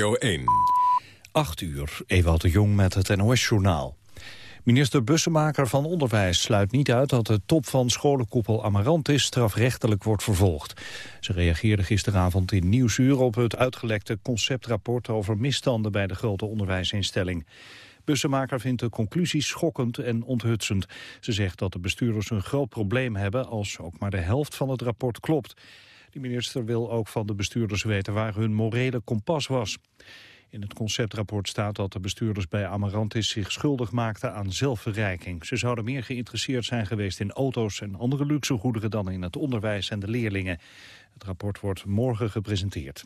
Jo 1. 8 uur, Ewout de Jong met het NOS-journaal. Minister Bussemaker van Onderwijs sluit niet uit dat de top van scholenkoepel Amarantis strafrechtelijk wordt vervolgd. Ze reageerde gisteravond in Nieuwsuur op het uitgelekte conceptrapport over misstanden bij de grote onderwijsinstelling. Bussemaker vindt de conclusies schokkend en onthutsend. Ze zegt dat de bestuurders een groot probleem hebben als ook maar de helft van het rapport klopt. De minister wil ook van de bestuurders weten waar hun morele kompas was. In het conceptrapport staat dat de bestuurders bij Amarantis zich schuldig maakten aan zelfverrijking. Ze zouden meer geïnteresseerd zijn geweest in auto's en andere luxegoederen dan in het onderwijs en de leerlingen. Het rapport wordt morgen gepresenteerd.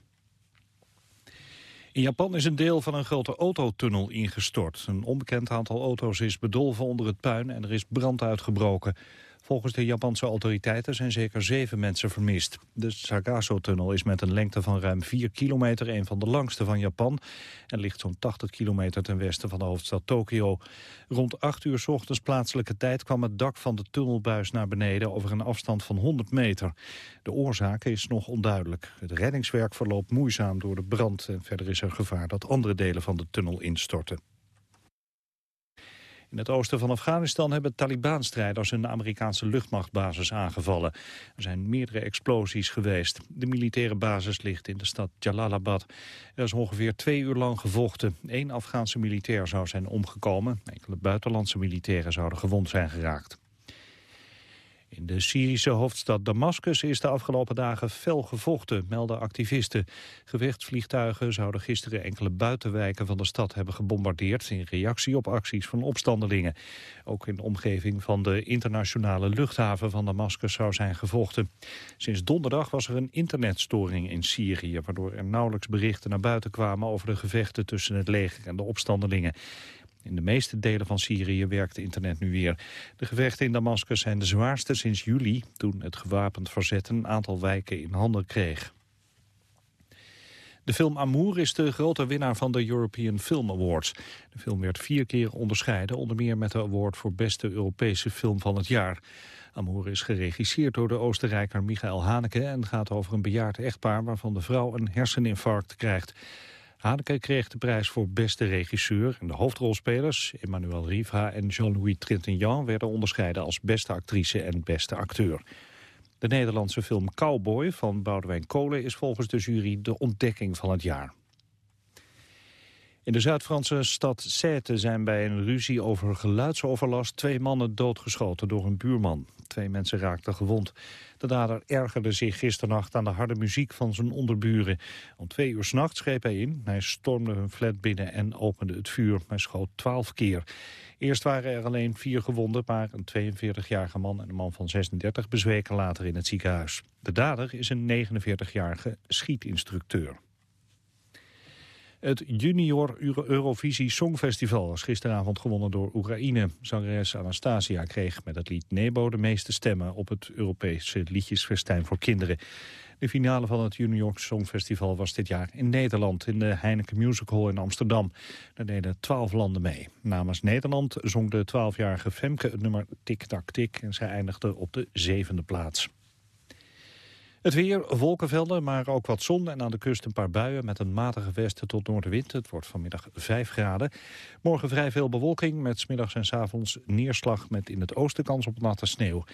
In Japan is een deel van een grote autotunnel ingestort. Een onbekend aantal auto's is bedolven onder het puin en er is brand uitgebroken. Volgens de Japanse autoriteiten zijn zeker zeven mensen vermist. De Sagaso-tunnel is met een lengte van ruim 4 kilometer een van de langste van Japan... en ligt zo'n 80 kilometer ten westen van de hoofdstad Tokio. Rond 8 uur s ochtends plaatselijke tijd kwam het dak van de tunnelbuis naar beneden... over een afstand van 100 meter. De oorzaak is nog onduidelijk. Het reddingswerk verloopt moeizaam door de brand... en verder is er gevaar dat andere delen van de tunnel instorten. In het oosten van Afghanistan hebben Taliban-strijders een Amerikaanse luchtmachtbasis aangevallen. Er zijn meerdere explosies geweest. De militaire basis ligt in de stad Jalalabad. Er is ongeveer twee uur lang gevochten. Eén Afghaanse militair zou zijn omgekomen. Enkele buitenlandse militairen zouden gewond zijn geraakt. In de Syrische hoofdstad Damascus is de afgelopen dagen fel gevochten, melden activisten. Gevechtsvliegtuigen zouden gisteren enkele buitenwijken van de stad hebben gebombardeerd... in reactie op acties van opstandelingen. Ook in de omgeving van de internationale luchthaven van Damascus zou zijn gevochten. Sinds donderdag was er een internetstoring in Syrië... waardoor er nauwelijks berichten naar buiten kwamen over de gevechten tussen het leger en de opstandelingen. In de meeste delen van Syrië werkt internet nu weer. De gevechten in Damascus zijn de zwaarste sinds juli... toen het gewapend verzet een aantal wijken in handen kreeg. De film Amour is de grote winnaar van de European Film Awards. De film werd vier keer onderscheiden, onder meer met de award voor beste Europese film van het jaar. Amour is geregisseerd door de Oostenrijker Michael Haneke en gaat over een bejaard echtpaar waarvan de vrouw een herseninfarct krijgt. Haneke kreeg de prijs voor beste regisseur en de hoofdrolspelers, Emmanuel Riva en Jean-Louis Trintignant, werden onderscheiden als beste actrice en beste acteur. De Nederlandse film Cowboy van Boudewijn Kolen is volgens de jury de ontdekking van het jaar. In de Zuid-Franse stad Sète zijn bij een ruzie over geluidsoverlast twee mannen doodgeschoten door een buurman. Twee mensen raakten gewond. De dader ergerde zich gisternacht aan de harde muziek van zijn onderburen. Om twee uur s'nachts greep hij in. Hij stormde hun flat binnen en opende het vuur. Hij schoot twaalf keer. Eerst waren er alleen vier gewonden, maar een 42-jarige man en een man van 36 bezweken later in het ziekenhuis. De dader is een 49-jarige schietinstructeur. Het Junior Eurovisie Songfestival was gisteravond gewonnen door Oekraïne. Zangeres Anastasia kreeg met het lied Nebo de meeste stemmen op het Europese liedjesfestijn voor kinderen. De finale van het Junior Songfestival was dit jaar in Nederland, in de Heineken Music Hall in Amsterdam. Daar deden twaalf landen mee. Namens Nederland zong de twaalfjarige Femke het nummer Tik Tak Tik en zij eindigde op de zevende plaats. Het weer, wolkenvelden, maar ook wat zon en aan de kust een paar buien met een matige westen tot noordenwind. Het wordt vanmiddag 5 graden. Morgen vrij veel bewolking met smiddags en s avonds neerslag met in het oosten kans op natte sneeuw.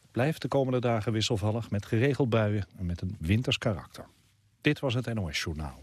Het blijft de komende dagen wisselvallig met geregeld buien en met een winters karakter. Dit was het NOS Journaal.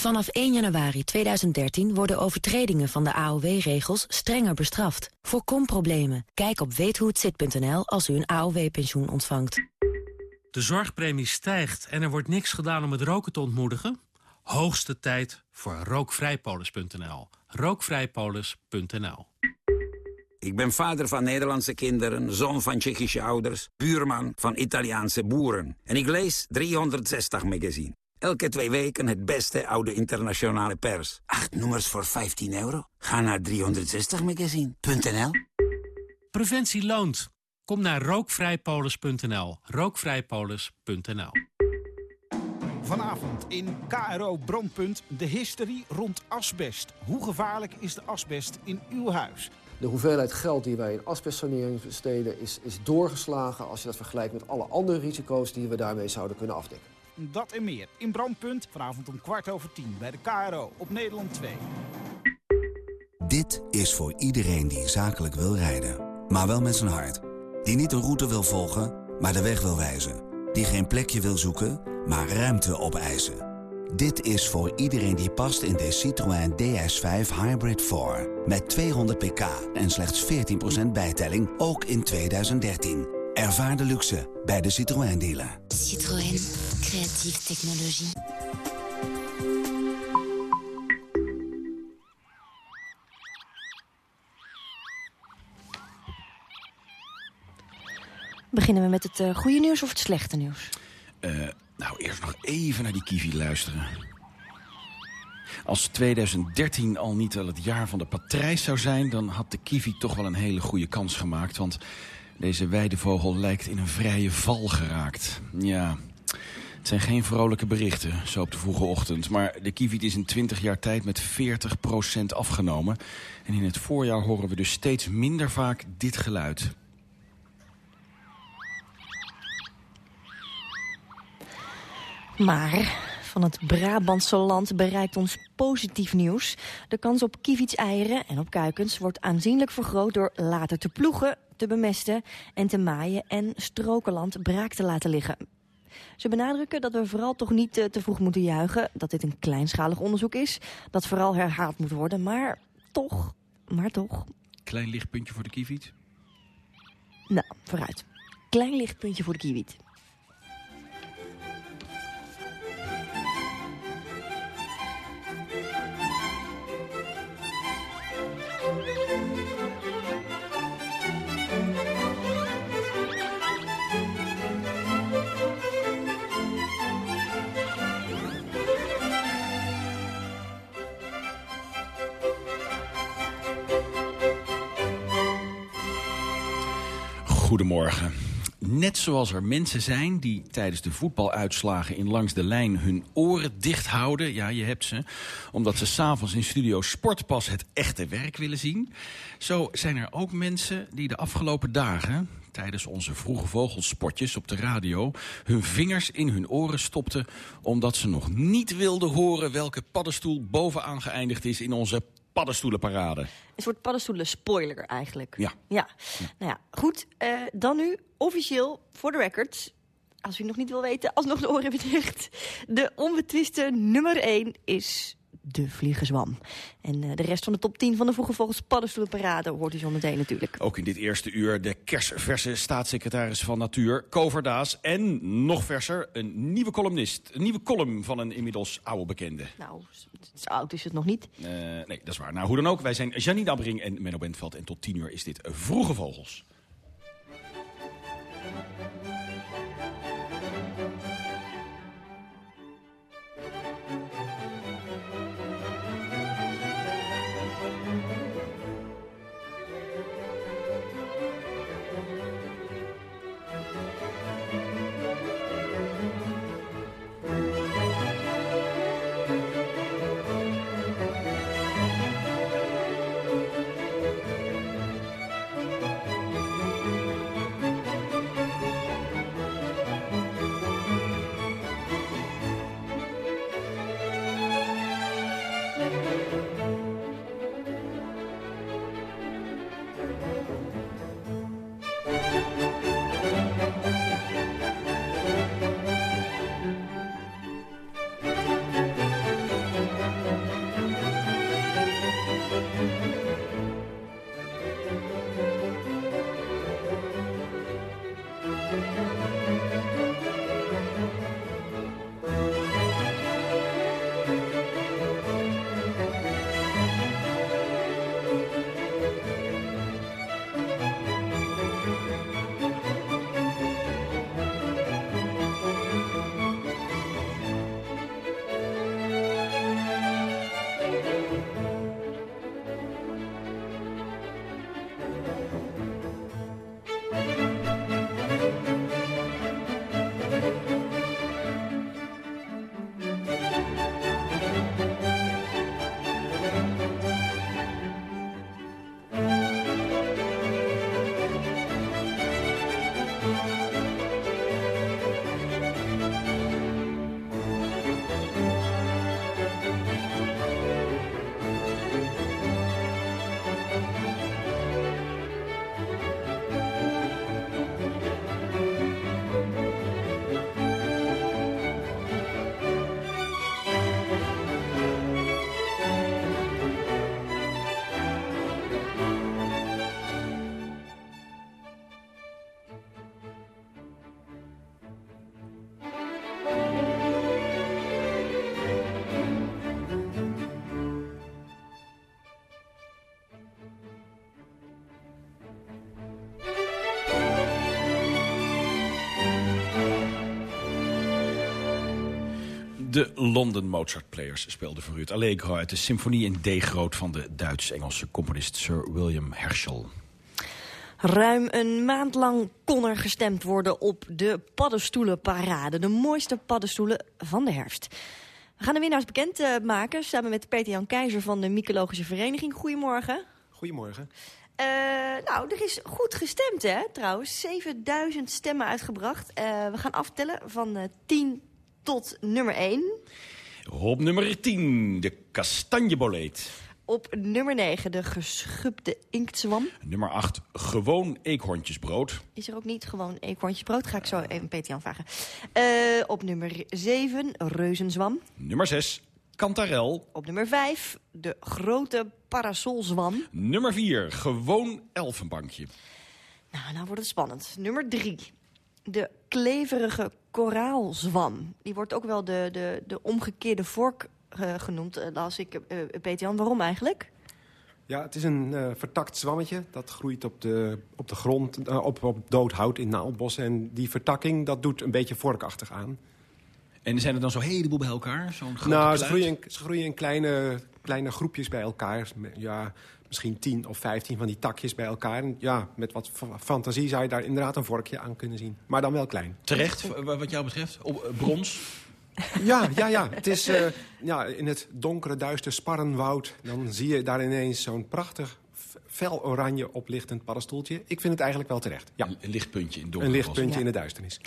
Vanaf 1 januari 2013 worden overtredingen van de AOW-regels strenger bestraft. Voorkom problemen. Kijk op weethohetzit.nl als u een AOW-pensioen ontvangt. De zorgpremie stijgt en er wordt niks gedaan om het roken te ontmoedigen? Hoogste tijd voor rookvrijpolis.nl. Rookvrijpolis.nl Ik ben vader van Nederlandse kinderen, zoon van Tsjechische ouders... buurman van Italiaanse boeren. En ik lees 360 magazine. Elke twee weken het beste oude internationale pers. Acht nummers voor 15 euro? Ga naar 360magazine.nl Preventie loont. Kom naar rookvrijpolis.nl. Rookvrijpolis.nl Vanavond in KRO Brandpunt de hysterie rond asbest. Hoe gevaarlijk is de asbest in uw huis? De hoeveelheid geld die wij in asbestsanering besteden is, is doorgeslagen... als je dat vergelijkt met alle andere risico's die we daarmee zouden kunnen afdekken. Dat en meer in Brandpunt vanavond om kwart over tien bij de KRO op Nederland 2. Dit is voor iedereen die zakelijk wil rijden, maar wel met zijn hart. Die niet een route wil volgen, maar de weg wil wijzen. Die geen plekje wil zoeken, maar ruimte opeisen. Dit is voor iedereen die past in de Citroën DS5 Hybrid 4. Met 200 pk en slechts 14% bijtelling, ook in 2013. Ervaar de luxe bij de Citroën dealer. Citroën, creatieve technologie. Beginnen we met het uh, goede nieuws of het slechte nieuws? Uh, nou, eerst nog even naar die kiwi luisteren. Als 2013 al niet wel het jaar van de patrijs zou zijn... dan had de kiwi toch wel een hele goede kans gemaakt. Want deze weidevogel lijkt in een vrije val geraakt. Ja, het zijn geen vrolijke berichten, zo op de vroege ochtend. Maar de kievit is in 20 jaar tijd met 40% afgenomen. En in het voorjaar horen we dus steeds minder vaak dit geluid. Maar van het Brabantse land bereikt ons positief nieuws. De kans op eieren en op kuikens wordt aanzienlijk vergroot... door later te ploegen, te bemesten en te maaien... en strokenland braak te laten liggen. Ze benadrukken dat we vooral toch niet te, te vroeg moeten juichen... dat dit een kleinschalig onderzoek is, dat vooral herhaald moet worden... maar toch, maar toch... Klein lichtpuntje voor de kieviet? Nou, vooruit. Klein lichtpuntje voor de kieviet. Goedemorgen. Net zoals er mensen zijn die tijdens de voetbaluitslagen in Langs de Lijn hun oren dicht houden. Ja, je hebt ze. Omdat ze s'avonds in Studio Sportpas het echte werk willen zien. Zo zijn er ook mensen die de afgelopen dagen tijdens onze vroege vogelspotjes op de radio... hun vingers in hun oren stopten... omdat ze nog niet wilden horen welke paddenstoel bovenaan geëindigd is... in onze paddenstoelenparade. Een soort paddenstoelen-spoiler eigenlijk. Ja. ja. Nou ja, goed. Uh, dan nu officieel, voor de record... als u nog niet wil weten, alsnog de oren dicht. De onbetwiste nummer 1 is de vliegenzwam. En uh, de rest van de top 10 van de Vroege Vogels Paddenstoelenparade hoort u zo meteen natuurlijk. Ook in dit eerste uur de kersverse staatssecretaris van Natuur, Koverdaas. En nog verser, een nieuwe columnist. Een nieuwe column van een inmiddels oude bekende. Nou, zo oud is het nog niet. Uh, nee, dat is waar. Nou, hoe dan ook, wij zijn Janine Abbering en Menno Bentveld. En tot 10 uur is dit Vroege Vogels. De London Mozart Players speelden voor u het Allegro... uit de symfonie in D-groot van de Duits-Engelse componist Sir William Herschel. Ruim een maand lang kon er gestemd worden op de paddenstoelenparade. De mooiste paddenstoelen van de herfst. We gaan de winnaars bekend uh, maken samen met Peter-Jan Keizer van de Mycologische Vereniging. Goedemorgen. Goedemorgen. Uh, nou, er is goed gestemd, hè, trouwens. 7000 stemmen uitgebracht. Uh, we gaan aftellen van 10 tot nummer 1. Op nummer 10, de kastanjeboleet. Op nummer 9 de geschubde inktzwam. Nummer 8 gewoon eekhoorntjesbrood. Is er ook niet gewoon eekhoorntjesbrood? Ga ik zo even Peter-Jan vragen. Uh, op nummer 7 reuzenzwam. Nummer 6 kantarel. Op nummer 5 de grote parasolzwam. Nummer 4 gewoon elfenbankje. Nou, nou wordt het spannend. Nummer 3 de kleverige koraalzwam. Die wordt ook wel de, de, de omgekeerde vork uh, genoemd, uh, las ik. Uh, Peter Jan, waarom eigenlijk? Ja, het is een vertakt zwammetje. Dat groeit op de, op de grond, op, op dood hout in naaldbossen. En die vertakking, dat doet een beetje vorkachtig aan. En zijn er dan zo'n heleboel bij elkaar? Zo'n nou, ze groeien, in, ze groeien in kleine, kleine groepjes bij elkaar. Ja, misschien tien of vijftien van die takjes bij elkaar. En ja, met wat fantasie zou je daar inderdaad een vorkje aan kunnen zien. Maar dan wel klein. Terecht, wat jou betreft? Op brons? Ja, ja, ja. Het is uh, ja, in het donkere, duister sparrenwoud. Dan zie je daar ineens zo'n prachtig fel oranje oplichtend paddenstoeltje. Ik vind het eigenlijk wel terecht. Ja. Een lichtpuntje in donker. Een lichtpuntje ja. in de duisternis.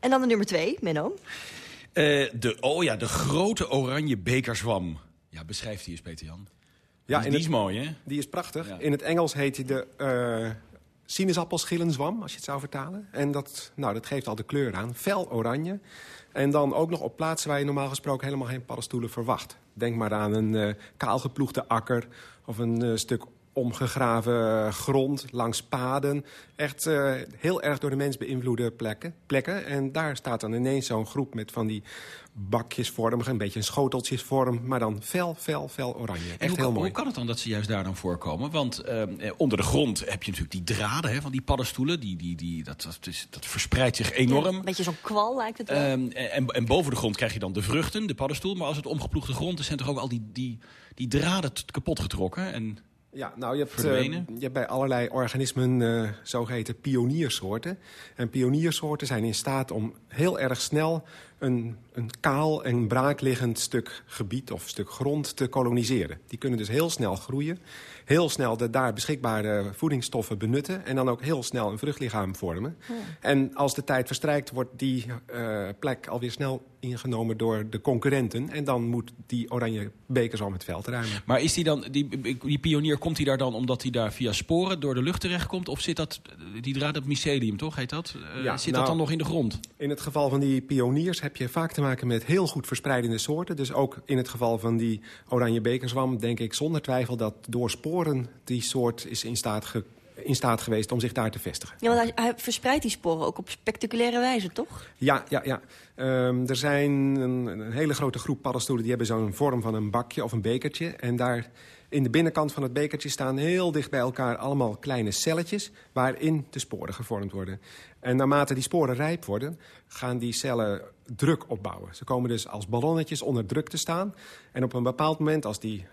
En dan de nummer twee, Menno. Uh, de, oh ja, de grote oranje bekerzwam. Ja, beschrijft die eens, Peter-Jan. Ja, die, die is mooi, hè? Die is prachtig. Ja. In het Engels heet hij de uh, sinaasappelschillenzwam, als je het zou vertalen. En dat, nou, dat geeft al de kleur aan. Fel oranje. En dan ook nog op plaatsen waar je normaal gesproken helemaal geen paddenstoelen verwacht. Denk maar aan een uh, kaalgeploegde akker of een uh, stuk omgegraven grond, langs paden. Echt uh, heel erg door de mens beïnvloede plekken, plekken. En daar staat dan ineens zo'n groep met van die bakjesvormig, een beetje een schoteltjesvorm... maar dan fel, fel, fel oranje. Echt hoe, heel mooi. Hoe kan het dan dat ze juist daar dan voorkomen? Want uh, onder de grond heb je natuurlijk die draden hè, van die paddenstoelen. Die, die, die, dat, dat, is, dat verspreidt zich enorm. Ja, een beetje zo'n kwal lijkt het wel. Um, en, en boven de grond krijg je dan de vruchten, de paddenstoel. Maar als het omgeploegde grond is, zijn toch ook al die, die, die draden kapot getrokken... En ja, nou, je hebt, uh, je hebt bij allerlei organismen uh, zogeheten pioniersoorten. En pioniersoorten zijn in staat om heel erg snel een, een kaal en braakliggend stuk gebied of stuk grond te koloniseren. Die kunnen dus heel snel groeien, heel snel de daar beschikbare voedingsstoffen benutten... en dan ook heel snel een vruchtlichaam vormen. Ja. En als de tijd verstrijkt, wordt die uh, plek alweer snel ingenomen door de concurrenten. En dan moet die oranje bekers al het veld ruimen. Maar is die, dan, die, die pionier, komt hij daar dan omdat hij daar via sporen door de lucht terechtkomt? Of zit dat, die draad op mycelium, toch heet dat? Uh, ja, zit nou, dat dan nog in de grond? In het geval van die pioniers heb je vaak te maken met heel goed verspreidende soorten. Dus ook in het geval van die oranje bekerzwam denk ik zonder twijfel dat door sporen die soort is in staat ge in staat geweest om zich daar te vestigen. Ja, want hij, hij verspreidt die sporen ook op spectaculaire wijze, toch? Ja, ja, ja. Um, er zijn een, een, hele grote groep paddenstoelen... die hebben zo'n vorm van een bakje of een bekertje. En daar in de binnenkant van het bekertje staan heel dicht bij elkaar... allemaal kleine celletjes waarin de sporen gevormd worden. En naarmate die sporen rijp worden, gaan die cellen druk opbouwen. Ze komen dus als ballonnetjes onder druk te staan. En op een bepaald moment, als die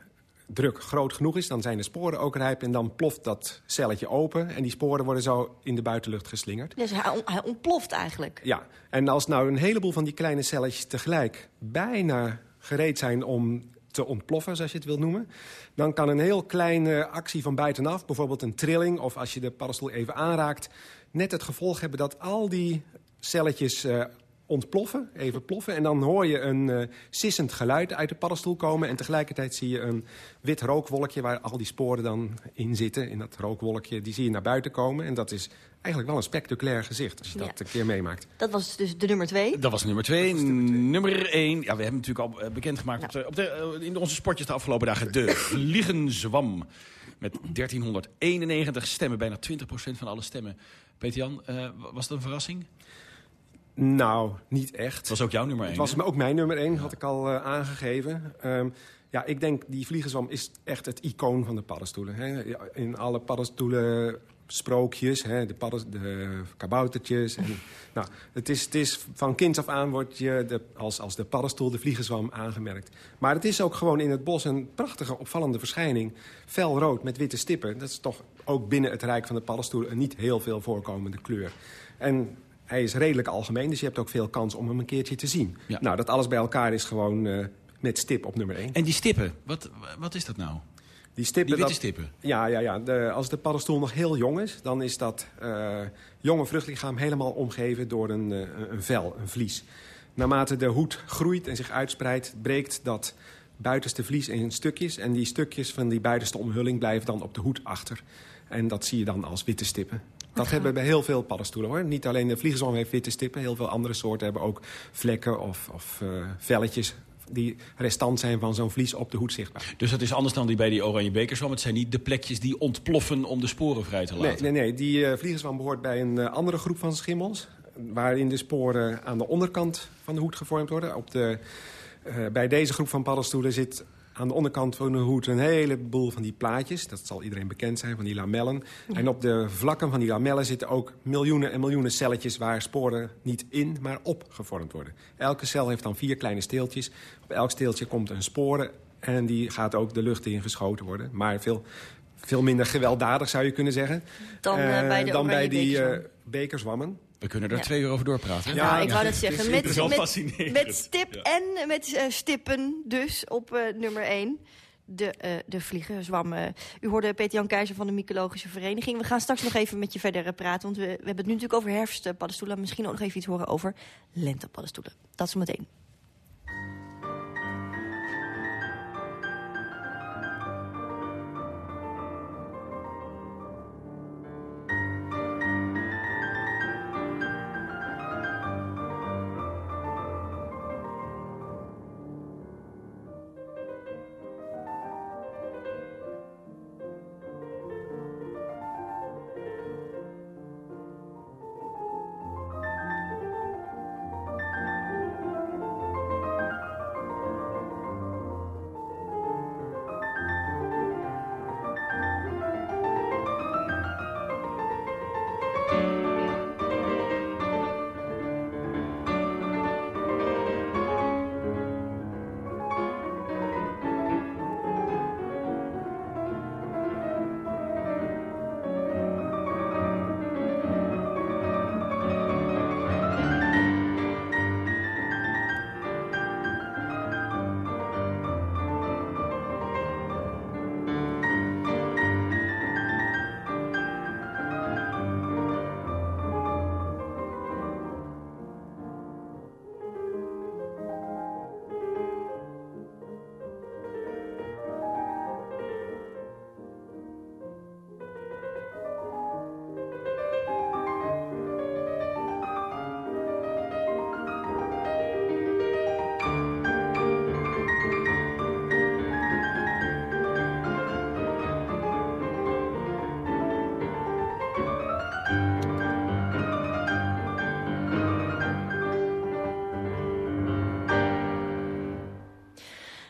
druk groot genoeg is, dan zijn de sporen ook rijp... en dan ploft dat celletje open en die sporen worden zo in de buitenlucht geslingerd. Dus hij, hij ontploft eigenlijk? Ja, en als nou een heleboel van die kleine celletjes tegelijk bijna gereed zijn om te ontploffen, zoals je het wil noemen... dan kan een heel kleine actie van buitenaf, bijvoorbeeld een trilling... of als je de paddenstoel even aanraakt, net het gevolg hebben dat al die celletjes uh, ontploffen, even ploffen. En dan hoor je een uh, sissend geluid uit de paddenstoel komen. En tegelijkertijd zie je een wit rookwolkje waar al die sporen dan in zitten. In dat rookwolkje, die zie je naar buiten komen. En dat is eigenlijk wel een spectaculair gezicht als je ja. dat een keer meemaakt. Dat was dus de nummer twee? Dat was nummer twee. Nummer één, ja, we hebben natuurlijk al bekendgemaakt ja. op de, op de, in onze sportjes de afgelopen dagen. De Vliegenzwam. Met 1391 stemmen, bijna 20% van alle stemmen. Peter-Jan, uh, was het een verrassing? Nou, niet echt. Het was ook jouw nummer één. Het was ook mijn nummer één, had ik al uh, aangegeven. Um, ja, ik denk die vliegenzwam is echt het icoon van de paddenstoelen. Hè. In alle paddenstoelen sprookjes, hè, de, padden, de kaboutertjes. En, nou, het, is, het is van kinds af aan wordt je de, als, als de paddenstoel, de vliegenzwam aangemerkt. Maar het is ook gewoon in het bos een prachtige, opvallende verschijning. Felrood met witte stippen. Dat is toch ook binnen het rijk van de paddenstoel een niet heel veel voorkomende kleur. En hij is redelijk algemeen, dus je hebt ook veel kans om hem een keertje te zien. Nou, dat alles bij elkaar is gewoon uh, met stip op nummer 1. En die stippen, wat, wat is dat nou? Die, stippen, die witte dat, stippen? Ja, ja, ja. De, als de paddenstoel nog heel jong is... dan is dat uh, jonge vruchtlichaam helemaal omgeven door een, uh, een vel, een vlies. Naarmate de hoed groeit en zich uitspreidt... breekt dat buitenste vlies in stukjes. En die stukjes van die buitenste omhulling blijven dan op de hoed achter. En dat zie je dan als witte stippen. Dat hebben we bij heel veel paddenstoelen hoor. Niet alleen de vliegenzwam heeft witte stippen. Heel veel andere soorten hebben ook vlekken of, of uh, velletjes die restant zijn van zo'n vlies op de hoed zichtbaar. Dus dat is anders dan die bij die oranje bekerzwam? Het zijn niet de plekjes die ontploffen om de sporen vrij te laten? Nee, nee, nee. die uh, vliegenzwam behoort bij een uh, andere groep van schimmels... waarin de sporen aan de onderkant van de hoed gevormd worden. Op de, uh, bij deze groep van paddenstoelen zit aan de onderkant van de hoed een heleboel van die plaatjes. Dat zal iedereen bekend zijn, van die lamellen. Ja. En op de vlakken van die lamellen zitten ook miljoenen en miljoenen celletjes... waar sporen niet in, maar op gevormd worden. Elke cel heeft dan vier kleine steeltjes. Op elk steeltje komt een sporen en die gaat ook de lucht in geschoten worden. Maar veel, veel minder gewelddadig, zou je kunnen zeggen. Dan, uh, bij, de dan bij die uh, bekerzwammen. We kunnen er ja. twee uur over doorpraten. Ja, ik wou dat zeggen. Met, met, met stip ja. en met uh, stippen dus op uh, nummer 1. De, uh, de vliegenzwam. u hoorde Peter-Jan Keizer van de Mycologische Vereniging. We gaan straks nog even met je verder praten. Want we, we hebben het nu natuurlijk over herfstpaddenstoelen. Misschien ook nog even iets horen over lentepaddenstoelen. Dat is meteen.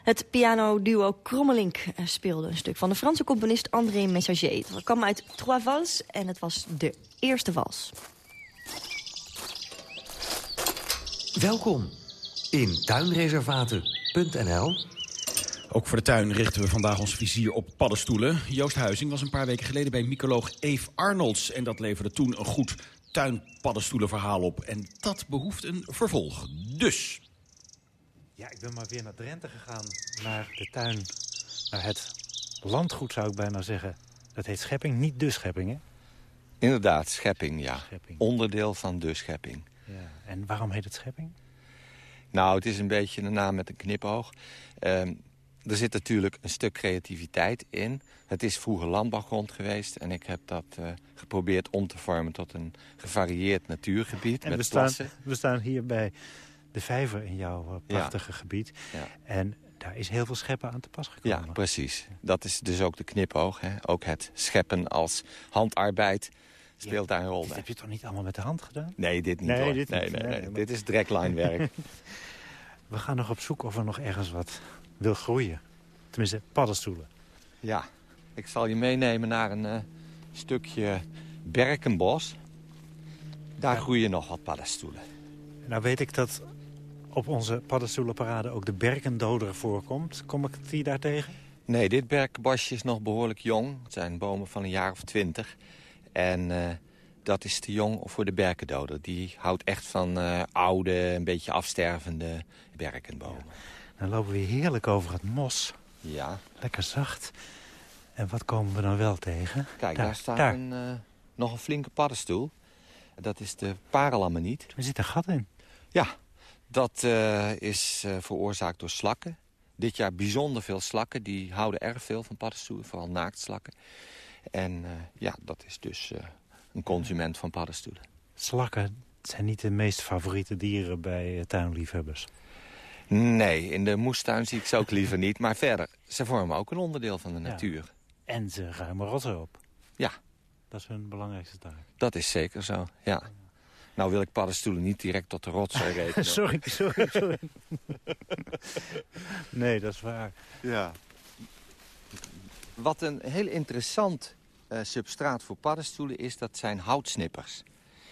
Het pianoduo Krommelink speelde een stuk van de Franse componist André Messager. Het kwam uit Trois Vals en het was de eerste vals. Welkom in tuinreservaten.nl. Ook voor de tuin richten we vandaag ons vizier op paddenstoelen. Joost Huizing was een paar weken geleden bij mycoloog Eve Arnolds... en dat leverde toen een goed tuinpaddenstoelenverhaal op. En dat behoeft een vervolg. Dus... Ja, ik ben maar weer naar Drenthe gegaan, naar de tuin, naar het landgoed zou ik bijna zeggen. Dat heet Schepping, niet de Schepping, hè? Inderdaad, Schepping, ja. Schepping. Onderdeel van de Schepping. Ja. En waarom heet het Schepping? Nou, het is een beetje een naam met een knipoog. Um, er zit natuurlijk een stuk creativiteit in. Het is vroeger landbouwgrond geweest en ik heb dat uh, geprobeerd om te vormen tot een gevarieerd natuurgebied. En met we, staan, we staan hier bij de vijver in jouw uh, prachtige ja. gebied. Ja. En daar is heel veel scheppen aan te pas gekomen. Ja, precies. Dat is dus ook de knipoog. Hè? Ook het scheppen als handarbeid speelt daar een rol dit heb je toch niet allemaal met de hand gedaan? Nee, dit niet nee, hoor. Dit, nee, niet. nee, nee, nee, nee. maar... Dit is dragline-werk. we gaan nog op zoek of er nog ergens wat wil groeien. Tenminste, paddenstoelen. Ja, ik zal je meenemen naar een uh, stukje berkenbos. Daar groeien nog wat paddenstoelen. Nou weet ik dat onze paddenstoelenparade ook de berkendoder voorkomt. Kom ik die daar tegen? Nee, dit berkenbosje is nog behoorlijk jong. Het zijn bomen van een jaar of twintig. En uh, dat is te jong voor de berkendoder. Die houdt echt van uh, oude, een beetje afstervende berkenbomen. Dan lopen we heerlijk over het mos. Ja. Lekker zacht. En wat komen we dan wel tegen? Kijk, daar, daar staat Een, uh, nog een flinke paddenstoel. Dat is de parelammeniet. Er zit een gat in. Ja, dat uh, is uh, veroorzaakt door slakken. Dit jaar bijzonder veel slakken. Die houden erg veel van paddenstoelen, vooral naaktslakken. En uh, ja, dat is dus een consument van paddenstoelen. Slakken zijn niet de meest favoriete dieren bij tuinliefhebbers. Nee, in de moestuin zie ik ze ook liever niet. Maar verder, ze vormen ook een onderdeel van de natuur. En ze ruimen rotzooi op. Ja. Dat is hun belangrijkste taak. Dat is zeker zo, ja. Nou wil ik paddenstoelen niet direct tot de rotzooi rekenen. sorry, sorry, sorry. nee, dat is waar. Ja. Wat een heel interessant uh, substraat voor paddenstoelen is, dat zijn houtsnippers.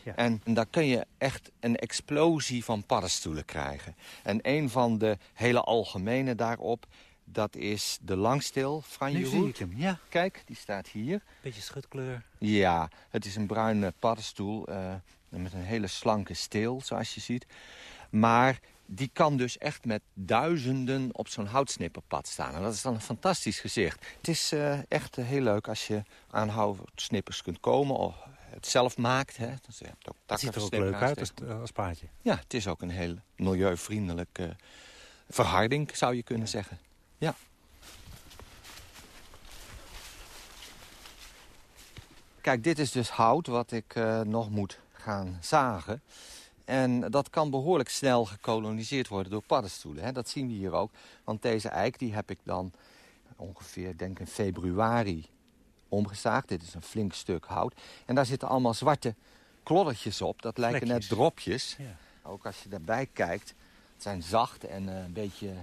Ja. En daar kun je echt een explosie van paddenstoelen krijgen. En een van de hele algemene daarop, dat is de langstil franjehoed. Ja. Kijk, die staat hier. Beetje schutkleur. Ja, het is een bruine paddenstoel uh, met een hele slanke steel, zoals je ziet. Maar die kan dus echt met duizenden op zo'n houtsnipperpad staan. En dat is dan een fantastisch gezicht. Het is uh, echt heel leuk als je aan houtsnippers kunt komen of het zelf maakt. Hè. Dus je hebt ook het ziet er ook leuk uit als, als paardje. Ja, het is ook een heel milieuvriendelijke verharding, zou je kunnen ja. zeggen. Ja. Kijk, dit is dus hout wat ik uh, nog moet gaan zagen. En dat kan behoorlijk snel gekoloniseerd worden door paddenstoelen. Hè. Dat zien we hier ook. Want deze eik die heb ik dan ongeveer, denk in februari omgezaagd. Dit is een flink stuk hout. En daar zitten allemaal zwarte kloddertjes op. Dat lijken Vlekjes. net dropjes. Ja. Ook als je daarbij kijkt. Het zijn zacht en uh, een beetje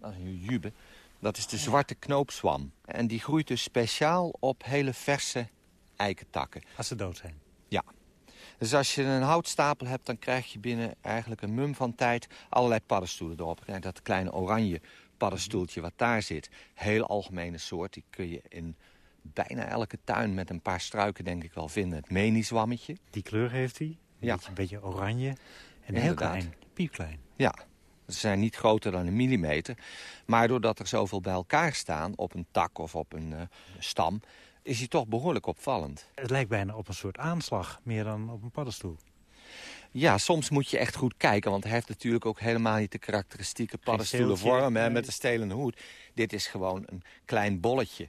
als een jube. Dat is de zwarte knoopzwam. En die groeit dus speciaal op hele verse eikentakken. Als ze dood zijn? Dus als je een houtstapel hebt, dan krijg je binnen eigenlijk een mum van tijd allerlei paddenstoelen erop. Kijk, dat kleine oranje paddenstoeltje wat daar zit. Heel algemene soort, die kun je in bijna elke tuin met een paar struiken denk ik wel vinden. Het meniezwammetje. Die kleur heeft hij. Een, ja. beetje, een beetje oranje. En heel klein, piepklein. Ja, ze zijn niet groter dan een millimeter. Maar doordat er zoveel bij elkaar staan, op een tak of op een uh, stam... is hij toch behoorlijk opvallend. Het lijkt bijna op een soort aanslag, meer dan op een paddenstoel. Ja, soms moet je echt goed kijken, want hij heeft natuurlijk ook helemaal niet de karakteristieke paddenstoelenvorm nee. met de stelende hoed. Dit is gewoon een klein bolletje.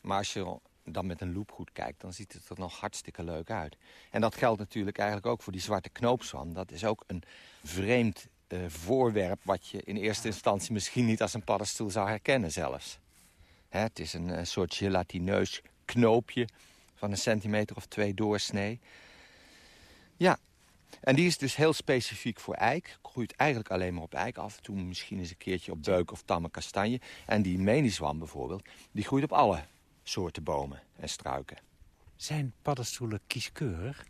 Maar als je dan met een loep goed kijkt, dan ziet het er nog hartstikke leuk uit. En dat geldt natuurlijk eigenlijk ook voor die zwarte knoopzwam. Dat is ook een vreemd uh, voorwerp wat je in eerste instantie misschien niet als een paddenstoel zou herkennen zelfs. Hè, het is een soort gelatineus knoopje van een centimeter of twee doorsnee. Ja, en die is dus heel specifiek voor eik. Groeit eigenlijk alleen maar op eik. Af en toe misschien eens een keertje op beuk of tamme kastanje. En die meniezwam bijvoorbeeld, die groeit op alle soorten bomen en struiken. Zijn paddenstoelen kieskeurig?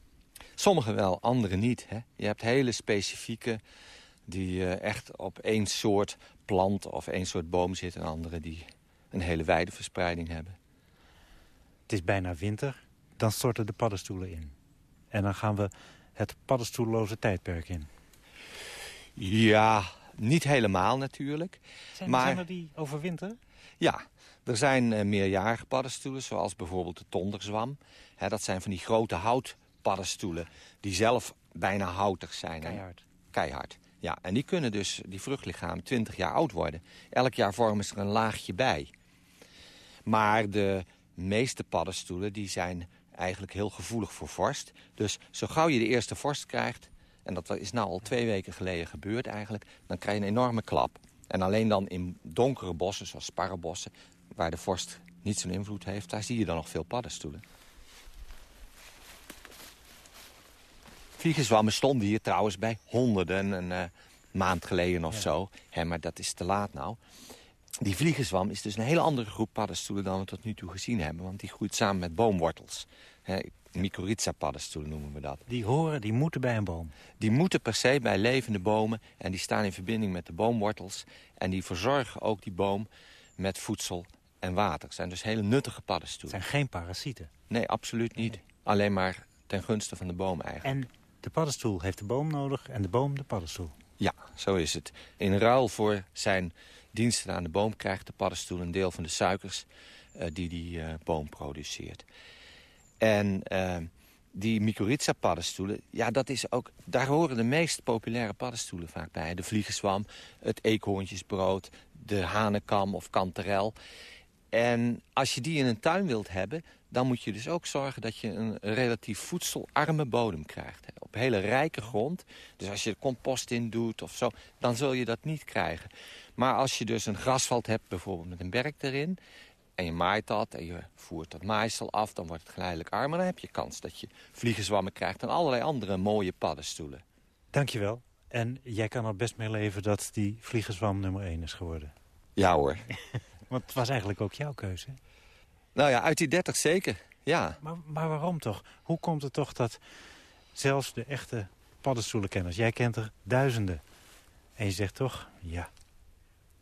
Sommige wel, andere niet. Hè? Je hebt hele specifieke die uh, echt op één soort plant of één soort boom zitten... en andere die een hele wijde verspreiding hebben. Het is bijna winter, dan storten de paddenstoelen in. En dan gaan we het paddenstoelloze tijdperk in. Ja, niet helemaal natuurlijk. Zijn, maar... zijn er die overwinteren? Ja, er zijn uh, meerjarige paddenstoelen, zoals bijvoorbeeld de tonderzwam. Dat zijn van die grote houtpaddenstoelen die zelf bijna houtig zijn. Keihard. Keihard. Ja, en die kunnen dus, die vruchtlichaam, 20 jaar oud worden. Elk jaar vormen ze er een laagje bij. Maar de meeste paddenstoelen die zijn eigenlijk heel gevoelig voor vorst. Dus zo gauw je de eerste vorst krijgt, en dat is nou al twee weken geleden gebeurd eigenlijk... dan krijg je een enorme klap. En alleen dan in donkere bossen, zoals sparrenbossen... waar de vorst niet zo'n invloed heeft, daar zie je dan nog veel paddenstoelen. Vliegenzwammen stonden hier trouwens bij honderden een uh, maand geleden of Ja. zo. Hè, maar dat is te laat nou. Die vliegenzwam is dus een hele andere groep paddenstoelen... dan we tot nu toe gezien hebben, want die groeit samen met boomwortels. Mycorrhiza-paddenstoelen noemen we dat. Die horen, die moeten bij een boom? Die moeten per se bij levende bomen en die staan in verbinding met de boomwortels. En die verzorgen ook die boom met voedsel en water. Het zijn dus hele nuttige paddenstoelen. Het zijn geen parasieten? Nee, absoluut niet. Alleen maar ten gunste van de boom eigenlijk. En de paddenstoel heeft de boom nodig en de boom de paddenstoel? Ja, zo is het. In ruil voor zijn diensten aan de boom krijgt de paddenstoel een deel van de suikers uh, die die uh, boom produceert. En uh, die mycorrhiza-paddenstoelen, ja, dat is ook, daar horen de meest populaire paddenstoelen vaak bij. De vliegenzwam, het eekhoorntjesbrood, de hanekam of kanterel. En als je die in een tuin wilt hebben, dan moet je dus ook zorgen dat je een relatief voedselarme bodem krijgt. Hele rijke grond. Dus als je er compost in doet of zo, dan zul je dat niet krijgen. Maar als je dus een grasveld hebt, bijvoorbeeld met een berk erin... en je maait dat en je voert dat maaisel af, dan wordt het geleidelijk armer. Dan heb je kans dat je vliegenzwammen krijgt en allerlei andere mooie paddenstoelen. Dankjewel. En jij kan er best mee leven dat die vliegenzwam nummer 1 is geworden. Ja hoor. Want het was eigenlijk ook jouw keuze. Nou ja, uit die 30 zeker, ja. Maar, maar waarom toch? Hoe komt het toch dat zelfs de echte paddenstoelenkenners... jij kent er duizenden. En je zegt toch, ja,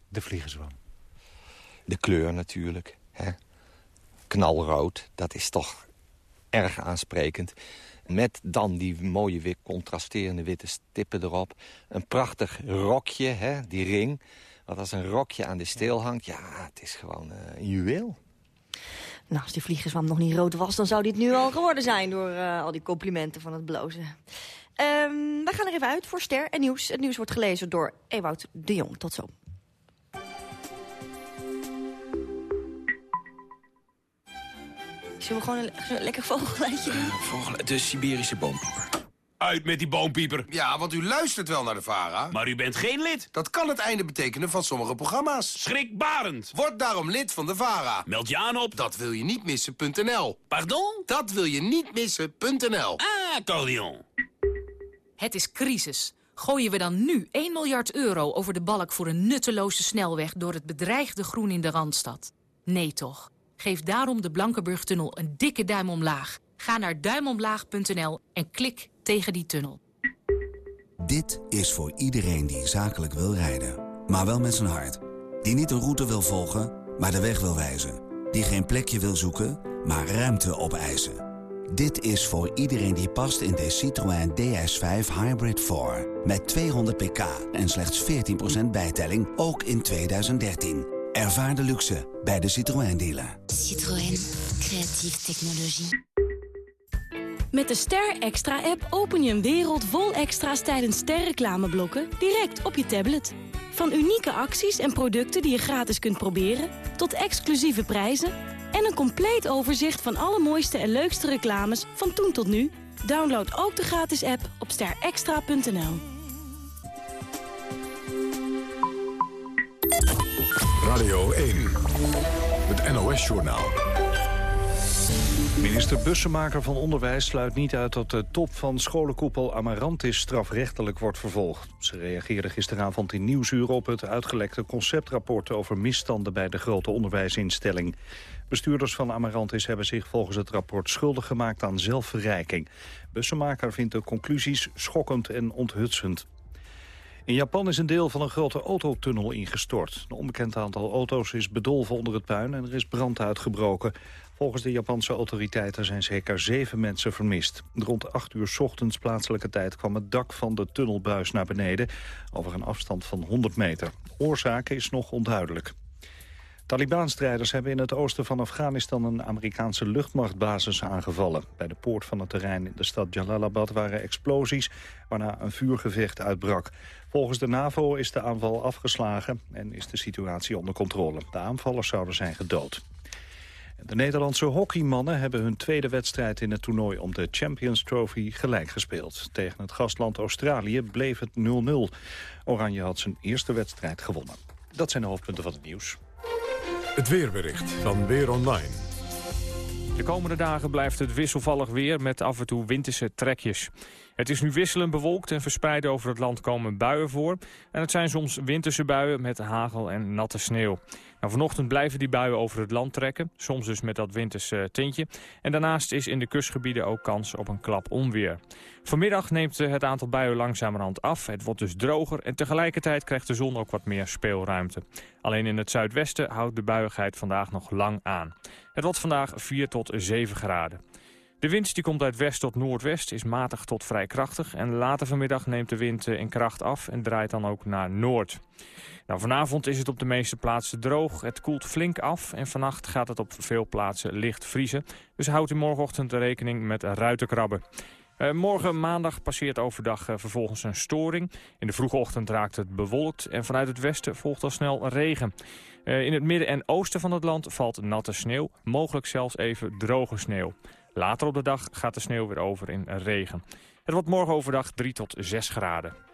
de vliegenzwam. De kleur natuurlijk. Hè? Knalrood, dat is toch erg aansprekend. Met dan die mooie contrasterende witte stippen erop. Een prachtig rokje, hè? die ring. Wat als een rokje aan de steel hangt. Ja, het is gewoon uh, een juweel. Nou, als die vliegenzwam nog niet rood was... dan zou dit nu al geworden zijn door uh, al die complimenten van het blozen. Um, we gaan er even uit voor Ster en Nieuws. Het nieuws wordt gelezen door Ewout de Jong. Tot zo. Zullen we gewoon een, lekker vogelgeluidje? Vogel, de Siberische boompieper. Uit met die boompieper. Ja, want u luistert wel naar de VARA. Maar u bent geen lid. Dat kan het einde betekenen van sommige programma's. Schrikbarend. Word daarom lid van de VARA. Meld je aan op... Dat wil je niet missen.nl. Pardon? Dat wil je niet missen.nl. Ah, accordeon. Het is crisis. Gooien we dan nu 1 miljard euro over de balk voor een nutteloze snelweg... door het bedreigde groen in de Randstad? Nee toch. Geef daarom de Blankenburg-tunnel een dikke duim omlaag. Ga naar duimomlaag.nl en klik tegen die tunnel. Dit is voor iedereen die zakelijk wil rijden. Maar wel met zijn hart. Die niet een route wil volgen, maar de weg wil wijzen. Die geen plekje wil zoeken, maar ruimte opeisen. Dit is voor iedereen die past in de Citroën DS5 Hybrid 4. Met 200 pk en slechts 14% bijtelling, ook in 2013. Ervaar de luxe bij de Citroën dealer. Citroën, creatieve technologie. Met de Ster Extra app open je een wereld vol extra's tijdens sterreclameblokken direct op je tablet. Van unieke acties en producten die je gratis kunt proberen, tot exclusieve prijzen en een compleet overzicht van alle mooiste en leukste reclames van toen tot nu. Download ook de gratis app op sterextra.nl. Radio 1, het NOS-journaal. Minister Bussemaker van Onderwijs sluit niet uit dat de top van scholenkoepel Amarantis strafrechtelijk wordt vervolgd. Ze reageerde gisteravond in Nieuwsuur op het uitgelekte conceptrapport over misstanden bij de grote onderwijsinstelling. Bestuurders van Amarantis hebben zich volgens het rapport schuldig gemaakt aan zelfverrijking. Bussemaker vindt de conclusies schokkend en onthutsend. In Japan is een deel van een grote autotunnel ingestort. Een onbekend aantal auto's is bedolven onder het puin en er is brand uitgebroken. Volgens de Japanse autoriteiten zijn zeker zeven mensen vermist. Rond 8 uur ochtends plaatselijke tijd kwam het dak van de tunnelbuis naar beneden... over een afstand van 100 meter. Oorzaak is nog onduidelijk. Taliban-strijders hebben in het oosten van Afghanistan een Amerikaanse luchtmachtbasis aangevallen. Bij de poort van het terrein in de stad Jalalabad waren explosies, waarna een vuurgevecht uitbrak. Volgens de NAVO is de aanval afgeslagen en is de situatie onder controle. De aanvallers zouden zijn gedood. De Nederlandse hockeymannen hebben hun tweede wedstrijd in het toernooi om de Champions Trophy gelijk gespeeld. Tegen het gastland Australië bleef het 0-0. Oranje had zijn eerste wedstrijd gewonnen. Dat zijn de hoofdpunten van het nieuws. Het weerbericht van Weer Online. De komende dagen blijft het wisselvallig weer met af en toe winterse trekjes. Het is nu wisselend bewolkt en verspreid over het land komen buien voor. En het zijn soms winterse buien met hagel en natte sneeuw. Nou, vanochtend blijven die buien over het land trekken, soms dus met dat winterse tintje. En daarnaast is in de kustgebieden ook kans op een klap onweer. Vanmiddag neemt het aantal buien langzamerhand af. Het wordt dus droger en tegelijkertijd krijgt de zon ook wat meer speelruimte. Alleen in het zuidwesten houdt de buiigheid vandaag nog lang aan. Het wordt vandaag 4 tot 7 graden. De wind die komt uit west tot noordwest is matig tot vrij krachtig. En later vanmiddag neemt de wind in kracht af en draait dan ook naar noord. Nou, vanavond is het op de meeste plaatsen droog. Het koelt flink af en vannacht gaat het op veel plaatsen licht vriezen. Dus houdt u morgenochtend rekening met ruitenkrabben. Uh, morgen maandag passeert overdag uh, vervolgens een storing. In de vroege ochtend raakt het bewolkt en vanuit het westen volgt al snel regen. Uh, in het midden en oosten van het land valt natte sneeuw, mogelijk zelfs even droge sneeuw. Later op de dag gaat de sneeuw weer over in regen. Het wordt morgen overdag 3 tot 6 graden.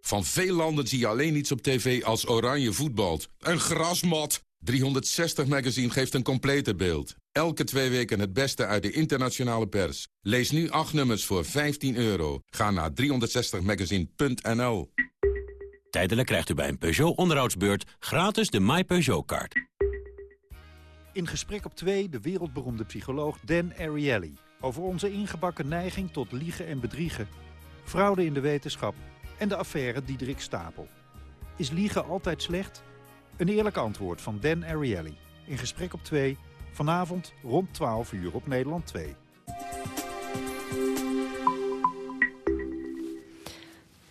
Van veel landen zie je alleen iets op tv als oranje voetbalt. Een grasmat! 360 Magazine geeft een complete beeld. Elke twee weken het beste uit de internationale pers. Lees nu acht nummers voor 15 euro. Ga naar 360magazine.nl Tijdelijk krijgt u bij een Peugeot onderhoudsbeurt gratis de My Peugeot-kaart. In gesprek op 2 de wereldberoemde psycholoog Dan Ariely... over onze ingebakken neiging tot liegen en bedriegen. Fraude in de wetenschap en de affaire Diederik Stapel. Is liegen altijd slecht? Een eerlijk antwoord van Dan Ariely. In gesprek op 2, vanavond rond 12 uur op Nederland 2.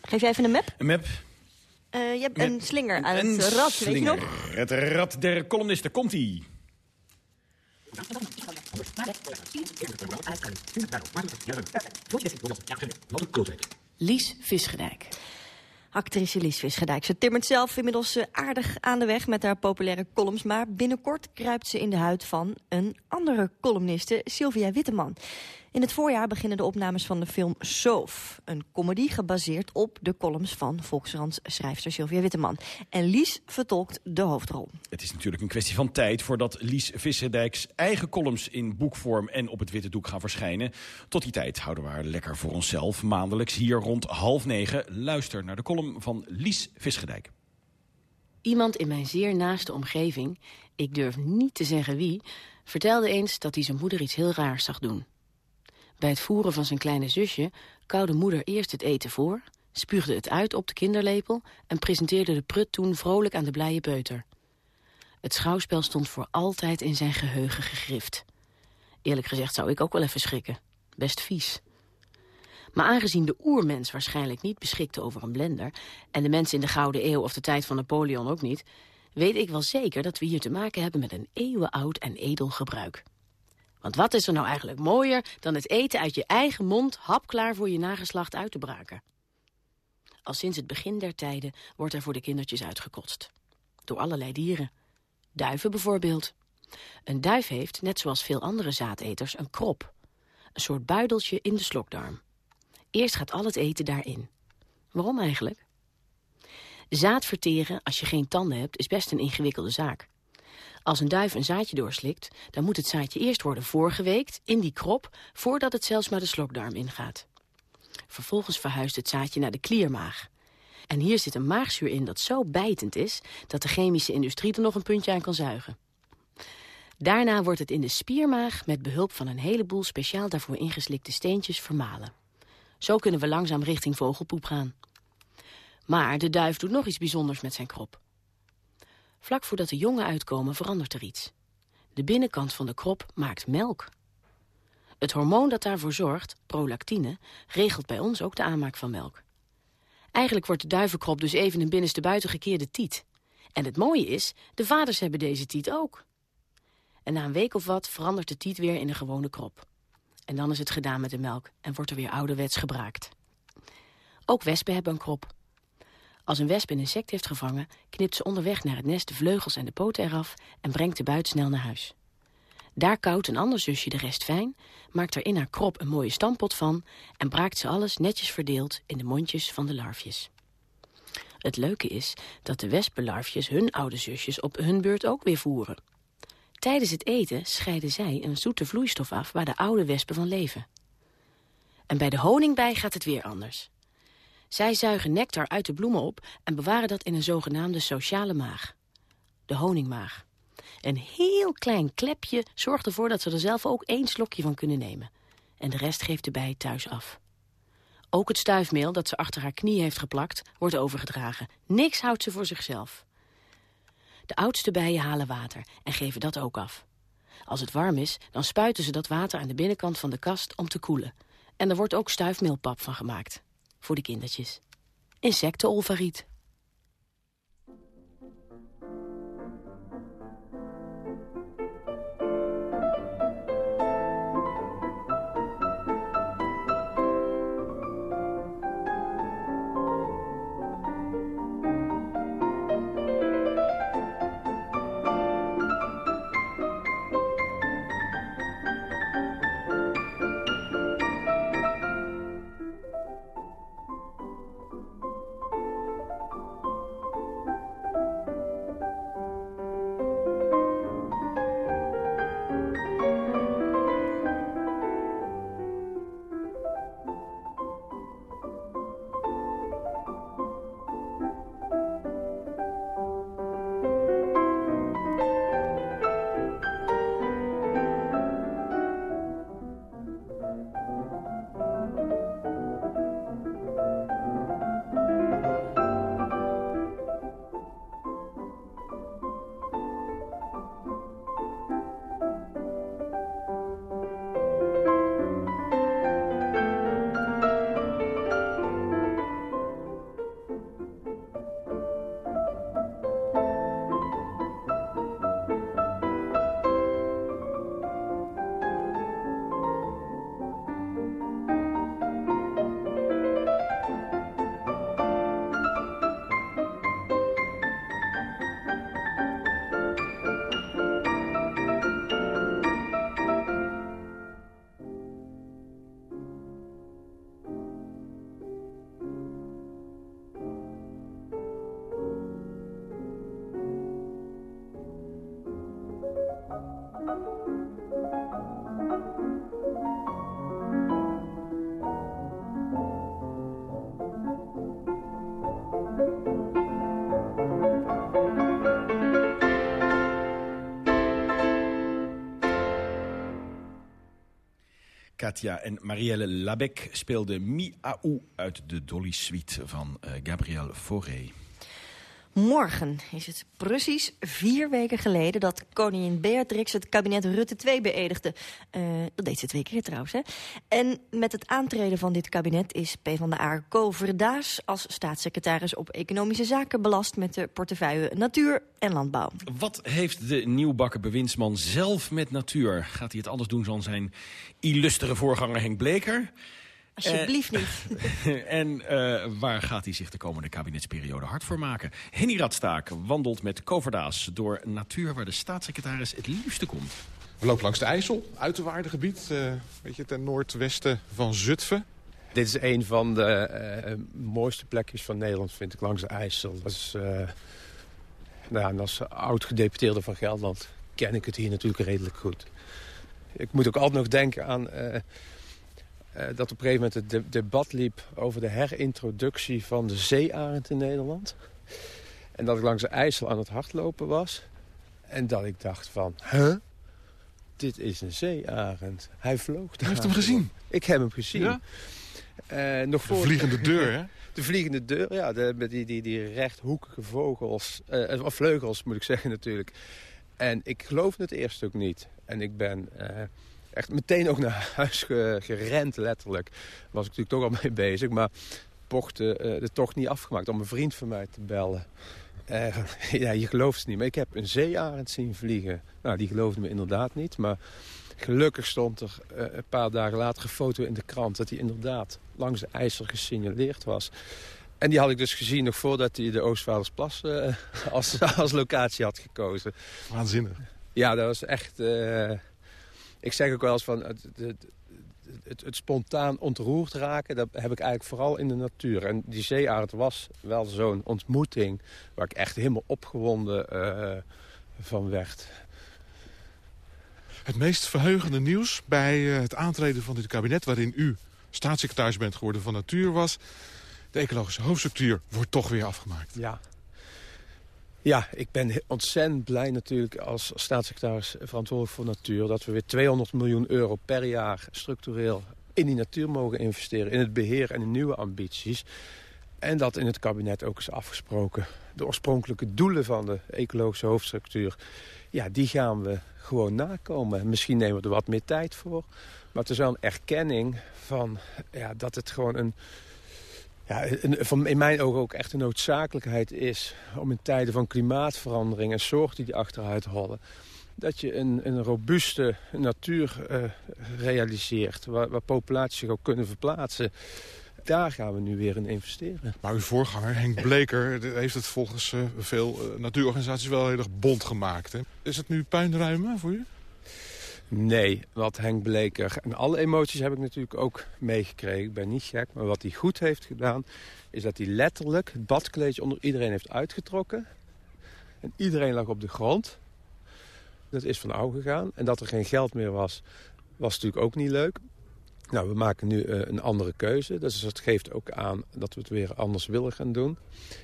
Geef jij even een map? Een map. Uh, je hebt een slinger aan het rad, weet je nog? Het rad der columnisten, komt-ie. Lies Visgedijk. Actrice Lies Visgedijk. Ze timmert zelf inmiddels eh, aardig aan de weg met haar populaire columns... maar binnenkort kruipt ze in de huid van een andere columniste, Sylvia Witteman. In het voorjaar beginnen de opnames van de film Soof. Een comedy gebaseerd op de columns van Volkskrant-schrijfster Sylvia Witteman. En Lies vertolkt de hoofdrol. Het is natuurlijk een kwestie van tijd voordat Lies Visserdijks eigen columns in boekvorm en op het witte doek gaan verschijnen. Tot die tijd houden we haar lekker voor onszelf maandelijks hier rond half negen. Luister naar de column van Lies Visgedijk. Iemand in mijn zeer naaste omgeving, ik durf niet te zeggen wie, vertelde eens dat hij zijn moeder iets heel raars zag doen. Bij het voeren van zijn kleine zusje koude moeder eerst het eten voor... spuugde het uit op de kinderlepel... en presenteerde de prut toen vrolijk aan de blije peuter. Het schouwspel stond voor altijd in zijn geheugen gegrift. Eerlijk gezegd zou ik ook wel even schrikken. Best vies. Maar aangezien de oermens waarschijnlijk niet beschikte over een blender... en de mensen in de Gouden Eeuw of de tijd van Napoleon ook niet... weet ik wel zeker dat we hier te maken hebben met een eeuwenoud en edel gebruik. Want wat is er nou eigenlijk mooier dan het eten uit je eigen mond... hapklaar voor je nageslacht uit te braken? Al sinds het begin der tijden wordt er voor de kindertjes uitgekotst. Door allerlei dieren. Duiven bijvoorbeeld. Een duif heeft, net zoals veel andere zaadeters, een krop. Een soort buideltje in de slokdarm. Eerst gaat al het eten daarin. Waarom eigenlijk? Zaad verteren als je geen tanden hebt is best een ingewikkelde zaak. Als een duif een zaadje doorslikt, dan moet het zaadje eerst worden voorgeweekt in die krop, voordat het zelfs maar de slokdarm ingaat. Vervolgens verhuist het zaadje naar de kliermaag. En hier zit een maagzuur in dat zo bijtend is, dat de chemische industrie er nog een puntje aan kan zuigen. Daarna wordt het in de spiermaag met behulp van een heleboel speciaal daarvoor ingeslikte steentjes vermalen. Zo kunnen we langzaam richting vogelpoep gaan. Maar de duif doet nog iets bijzonders met zijn krop. Vlak voordat de jongen uitkomen verandert er iets. De binnenkant van de krop maakt melk. Het hormoon dat daarvoor zorgt, prolactine, regelt bij ons ook de aanmaak van melk. Eigenlijk wordt de duivenkrop dus even een binnenste buiten gekeerde tiet. En het mooie is, de vaders hebben deze tiet ook. En na een week of wat verandert de tiet weer in een gewone krop. En dan is het gedaan met de melk en wordt er weer ouderwets gebraakt. Ook wespen hebben een krop. Als een wesp een insect heeft gevangen, knipt ze onderweg naar het nest de vleugels en de poten eraf en brengt de buit snel naar huis. Daar koudt een ander zusje de rest fijn, maakt er in haar krop een mooie stampot van en braakt ze alles netjes verdeeld in de mondjes van de larfjes. Het leuke is dat de wespenlarfjes hun oude zusjes op hun beurt ook weer voeren. Tijdens het eten scheiden zij een zoete vloeistof af waar de oude wespen van leven. En bij de honingbij gaat het weer anders. Zij zuigen nectar uit de bloemen op en bewaren dat in een zogenaamde sociale maag. De honingmaag. Een heel klein klepje zorgt ervoor dat ze er zelf ook één slokje van kunnen nemen. En de rest geeft de bij thuis af. Ook het stuifmeel dat ze achter haar knie heeft geplakt, wordt overgedragen. Niks houdt ze voor zichzelf. De oudste bijen halen water en geven dat ook af. Als het warm is, dan spuiten ze dat water aan de binnenkant van de kast om te koelen. En er wordt ook stuifmeelpap van gemaakt. Voor de kindertjes. Insectenolvariet. Katja en Marielle Labec speelden Mi-Aou uit de Dolly Suite van uh, Gabriel Fauré. Morgen is het precies vier weken geleden dat koningin Beatrix het kabinet Rutte 2 beëdigde. Uh, dat deed ze twee keer trouwens. Hè? En met het aantreden van dit kabinet is PvdA Co Verdaas als staatssecretaris op Economische Zaken belast met de portefeuille Natuur en Landbouw. Wat heeft de nieuwbakken bewindsman zelf met natuur? Gaat hij het anders doen dan zijn illustere voorganger Henk Bleker? Alsjeblieft niet. en uh, waar gaat hij zich de komende kabinetsperiode hard voor maken? Henny Radstaak wandelt met Coverdaas door natuur waar de staatssecretaris het liefste komt. We lopen langs de IJssel, uiterwaardengebied, uh, weet je, ten noordwesten van Zutphen. Dit is een van de uh, mooiste plekjes van Nederland, vind ik, langs de IJssel. Dat is, nou, als oud-gedeputeerde van Gelderland ken ik het hier natuurlijk redelijk goed. Ik moet ook altijd nog denken aan uh, dat op een gegeven moment het de debat liep over de herintroductie van de zeearend in Nederland. En dat ik langs de IJssel aan het hardlopen was. En dat ik dacht van, huh? Dit is een zeearend. Hij vloog daar. Je hebt hem gezien? Ik heb hem gezien. Ja? Uh, nog voor... De vliegende deur, hè? De vliegende deur, ja. De, met die, die, die rechthoekige vogels. Uh, of vleugels, moet ik zeggen natuurlijk. En ik geloofde het eerst ook niet. En ik ben echt meteen ook naar huis gerend, letterlijk. was ik natuurlijk toch al mee bezig. Maar pocht uh, de tocht niet afgemaakt om een vriend van mij te bellen. Eh, ja, je gelooft het niet, maar ik heb een zeearend zien vliegen. Nou, die geloofde me inderdaad niet, maar gelukkig stond er eh, een paar dagen later een foto in de krant... dat hij inderdaad langs de IJssel gesignaleerd was. En die had ik dus gezien nog voordat hij de Oostvaardersplas uh, als, als locatie had gekozen. Waanzinnig. Ja, dat was echt... Ik zeg ook wel eens van... Het, het, het, het, spontaan ontroerd raken, dat heb ik eigenlijk vooral in de natuur. En die zeeaard was wel zo'n ontmoeting waar ik echt helemaal opgewonden uh, van werd. Het meest verheugende nieuws bij het aantreden van dit kabinet... waarin u staatssecretaris bent geworden van Natuur was... de ecologische hoofdstructuur wordt toch weer afgemaakt. Ja, ja, ik ben ontzettend blij natuurlijk als staatssecretaris verantwoordelijk voor natuur... dat we weer 200 miljoen euro per jaar structureel in die natuur mogen investeren... in het beheer en in nieuwe ambities. En dat in het kabinet ook is afgesproken. De oorspronkelijke doelen van de ecologische hoofdstructuur... ja, die gaan we gewoon nakomen. Misschien nemen we er wat meer tijd voor. Maar het is wel een erkenning van ja, dat het gewoon een ja, van in mijn ogen ook echt een noodzakelijkheid is... om in tijden van klimaatverandering en soorten die achteruit hollen... dat je een, een robuuste natuur uh, realiseert... Waar, waar populaties zich ook kunnen verplaatsen daar gaan we nu weer in investeren. Maar uw voorganger, Henk Bleker, heeft het volgens uh, veel natuurorganisaties wel heel erg bond gemaakt. Hè? Is het nu puinruimen voor u? Nee, wat Henk Bleker... En alle emoties heb ik natuurlijk ook meegekregen. Ik ben niet gek. Maar wat hij goed heeft gedaan... is dat hij letterlijk het badkleedje onder iedereen heeft uitgetrokken. En iedereen lag op de grond. Dat is van oude gegaan. En dat er geen geld meer was, was natuurlijk ook niet leuk. Nou, we maken nu uh, een andere keuze. Dus dat geeft ook aan dat we het weer anders willen gaan doen.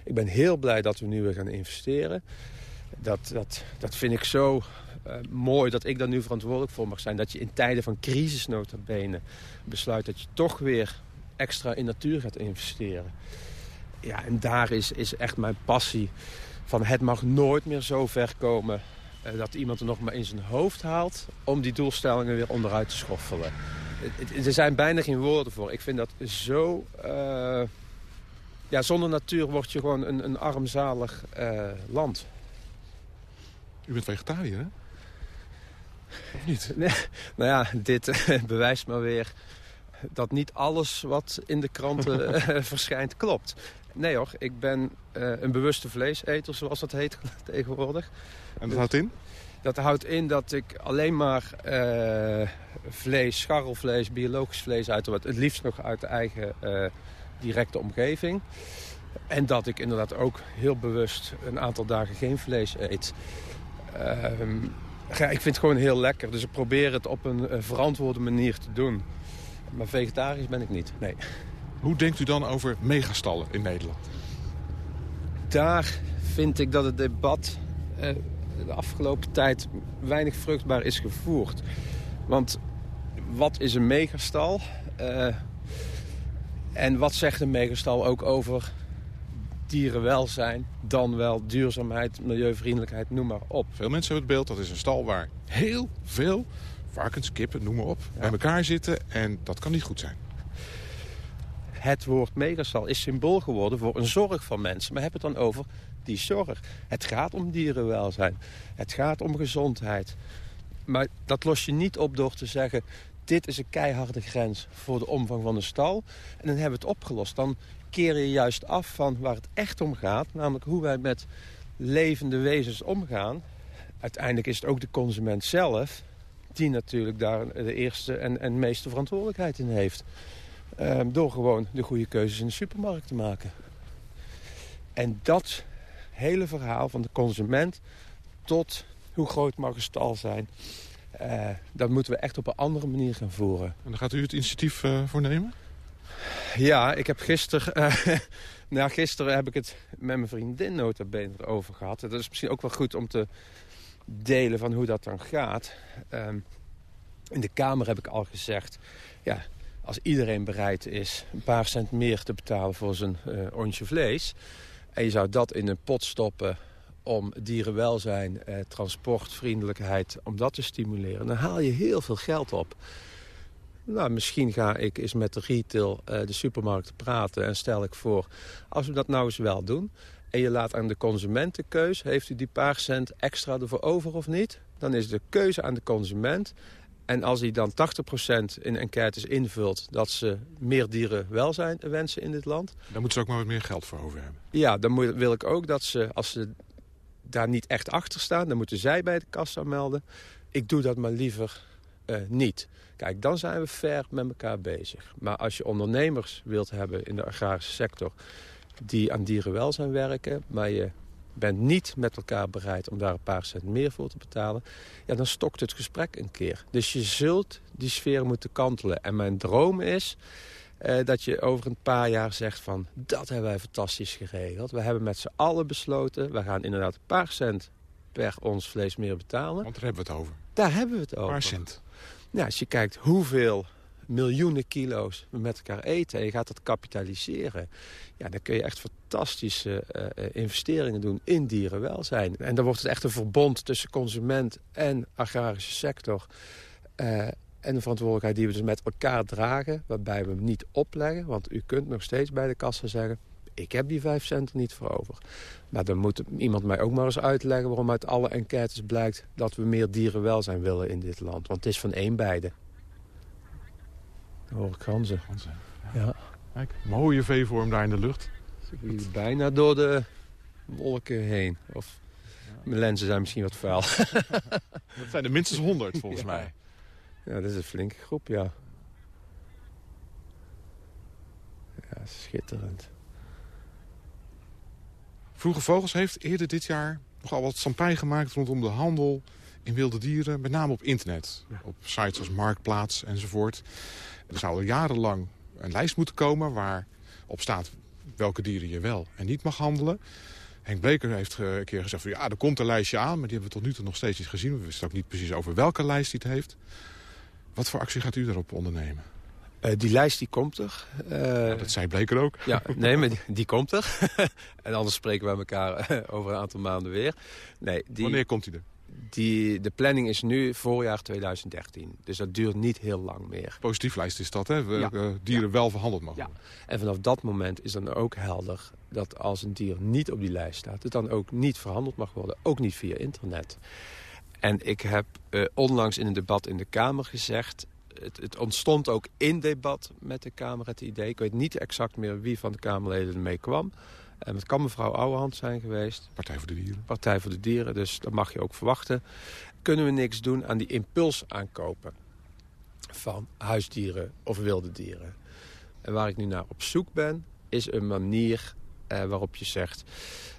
Ik ben heel blij dat we nu weer gaan investeren. Dat, dat, dat vind ik zo uh, mooi dat ik daar nu verantwoordelijk voor mag zijn. Dat je in tijden van crisis bene besluit dat je toch weer extra in natuur gaat investeren. Ja, en daar is, is echt mijn passie van het mag nooit meer zo ver komen... Uh, dat iemand er nog maar in zijn hoofd haalt om die doelstellingen weer onderuit te schoffelen. Er zijn bijna geen woorden voor. Ik vind dat zo... Uh, ja, zonder natuur word je gewoon een, een armzalig land. U bent vegetariër, hè? Of niet? Nee, nou ja, dit uh, bewijst maar weer dat niet alles wat in de kranten uh, verschijnt klopt. Nee hoor, ik ben uh, een bewuste vleeseter, zoals dat heet tegenwoordig. En dat houdt in? Dat houdt in dat ik alleen maar vlees, scharrelvlees, biologisch vlees uit het liefst nog uit de eigen directe omgeving. En dat ik inderdaad ook heel bewust een aantal dagen geen vlees eet. Ehm, ja, ik vind het gewoon heel lekker. Dus ik probeer het op een uh, verantwoorde manier te doen. Maar vegetarisch ben ik niet, nee. Hoe denkt u dan over megastallen in Nederland? Daar vind ik dat het debat uh, de afgelopen tijd weinig vruchtbaar is gevoerd. Want wat is een megastal? Uh, en wat zegt een megastal ook over dierenwelzijn, dan wel duurzaamheid, milieuvriendelijkheid, noem maar op. Veel mensen hebben het beeld, dat is een stal waar heel veel varkens, kippen, noem maar op, ja. bij elkaar zitten. En dat kan niet goed zijn. Het woord megastal is symbool geworden voor een zorg van mensen. Maar heb het dan over die zorg. Het gaat om dierenwelzijn. Het gaat om gezondheid. Maar dat los je niet op door te zeggen... dit is een keiharde grens voor de omvang van de stal. En dan hebben we het opgelost. Dan keer je juist af van waar het echt om gaat. Namelijk hoe wij met levende wezens omgaan. Uiteindelijk is het ook de consument zelf... die natuurlijk daar de eerste en, en meeste verantwoordelijkheid in heeft. Um, door gewoon de goede keuzes in de supermarkt te maken. En dat hele verhaal van de consument tot hoe groot mag een stal zijn... Uh, dat moeten we echt op een andere manier gaan voeren. En daar gaat u het initiatief uh, voor nemen? Ja, ik heb gisteren... Uh, nou, gisteren heb ik het met mijn vriendin nota bene erover gehad. Dat is misschien ook wel goed om te delen van hoe dat dan gaat. Um, in de Kamer heb ik al gezegd... Ja, als iedereen bereid is een paar cent meer te betalen voor zijn uh, ontje vlees... en je zou dat in een pot stoppen om dierenwelzijn, eh, transportvriendelijkheid... om dat te stimuleren, dan haal je heel veel geld op. Nou, misschien ga ik eens met de retail, uh, de supermarkten praten en stel ik voor... als we dat nou eens wel doen en je laat aan de consument de keus... heeft u die paar cent extra ervoor over of niet? Dan is de keuze aan de consument. En als hij dan 80% in enquêtes invult dat ze meer dierenwelzijn wensen in dit land... Dan moeten ze ook maar wat meer geld voor over hebben. Ja, dan moet, wil ik ook dat ze, als ze daar niet echt achter staan... dan moeten zij bij de kassa melden. Ik doe dat maar liever uh, niet. Kijk, dan zijn we ver met elkaar bezig. Maar als je ondernemers wilt hebben in de agrarische sector... die aan dierenwelzijn werken, maar je bent niet met elkaar bereid om daar een paar cent meer voor te betalen... ja, dan stokt het gesprek een keer. Dus je zult die sfeer moeten kantelen. En mijn droom is uh, dat je over een paar jaar zegt van... dat hebben wij fantastisch geregeld. We hebben met z'n allen besloten... we gaan inderdaad een paar cent per ons vlees meer betalen. Want daar hebben we het over. Daar hebben we het over. Een paar cent. Als je kijkt hoeveel miljoenen kilo's we met elkaar eten... en je gaat dat kapitaliseren... Ja, dan kun je echt fantastische uh, investeringen doen in dierenwelzijn. En dan wordt het echt een verbond tussen consument en agrarische sector... Uh, en de verantwoordelijkheid die we dus met elkaar dragen... waarbij we hem niet opleggen. Want u kunt nog steeds bij de kassa zeggen... ik heb die vijf cent er niet voor over. Maar dan moet iemand mij ook maar eens uitleggen... waarom uit alle enquêtes blijkt dat we meer dierenwelzijn willen in dit land. Want het is van één beide. Dan hoor ik ganzen. ganzen ja. ja. Kijk, mooie V-vorm daar in de lucht. Bijna door de wolken heen. Of mijn lenzen zijn misschien wat vuil. dat zijn er minstens honderd volgens ja. mij. Ja, dat is een flinke groep, ja. Ja, schitterend. Vroege Vogels heeft eerder dit jaar nogal wat sampij gemaakt rondom de handel in wilde dieren. Met name op internet. Op sites als Marktplaats enzovoort. Er zou al jarenlang een lijst moeten komen waar op staat welke dieren je wel en niet mag handelen. Henk Bleker heeft een keer gezegd van ja, er komt een lijstje aan, maar die hebben we tot nu toe nog steeds niet gezien. We wisten ook niet precies over welke lijst hij het heeft. Wat voor actie gaat u daarop ondernemen? Uh, die lijst die komt er. Uh, dat zei Bleker ook. Ja, nee, maar die, die komt er. en anders spreken we elkaar over een aantal maanden weer. Nee, die, Wanneer komt hij er? Die, de planning is nu voorjaar 2013. Dus dat duurt niet heel lang meer. Positief lijst is dat, hè? Ja. dieren ja. wel verhandeld mogen ja. En vanaf dat moment is dan ook helder dat als een dier niet op die lijst staat... het dan ook niet verhandeld mag worden. Ook niet via internet. En ik heb uh, onlangs in een debat in de Kamer gezegd... Het, het, ontstond ook in debat met de Kamer het idee... ik weet niet exact meer wie van de Kamerleden ermee kwam... En het kan mevrouw Ouwehand zijn geweest. Partij voor de Dieren. Partij voor de Dieren, dus dat mag je ook verwachten. Kunnen we niks doen aan die impuls aankopen van huisdieren of wilde dieren. En waar ik nu naar op zoek ben, is een manier eh, waarop je zegt...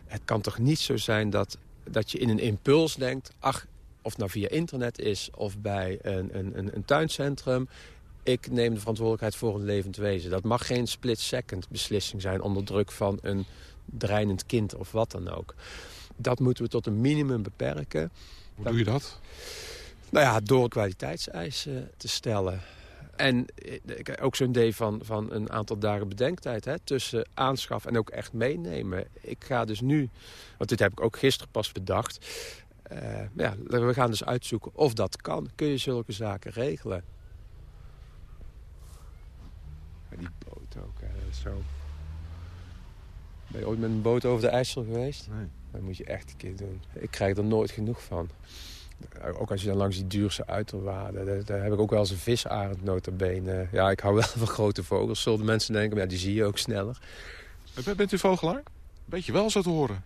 het kan toch niet zo zijn dat, dat je in een impuls denkt... ach, of het nou via internet is of bij een, een, een tuincentrum... ik neem de verantwoordelijkheid voor een levend wezen. Dat mag geen split-second beslissing zijn onder druk van een dreinend kind of wat dan ook. Dat moeten we tot een minimum beperken. Hoe doe je dat? Nou ja, door kwaliteitseisen te stellen. En ook zo'n idee van, van een aantal dagen bedenktijd hè, tussen aanschaf en ook echt meenemen. Ik ga dus nu, want dit heb ik ook gisteren pas bedacht... Uh, ja, we gaan dus uitzoeken of dat kan. Kun je zulke zaken regelen? Ja, die boot ook, hè, zo. Ben je ooit met een boot over de IJssel geweest? Nee. Dat moet je echt een keer doen. Ik krijg er nooit genoeg van. Ook als je dan langs die Duurse uiterwaarden. Daar, daar heb ik ook wel eens een visarend notabene. Ja, ik hou wel van grote vogels, zullen mensen denken. Maar ja, die zie je ook sneller. Bent u vogelaar? Beetje wel zo te horen.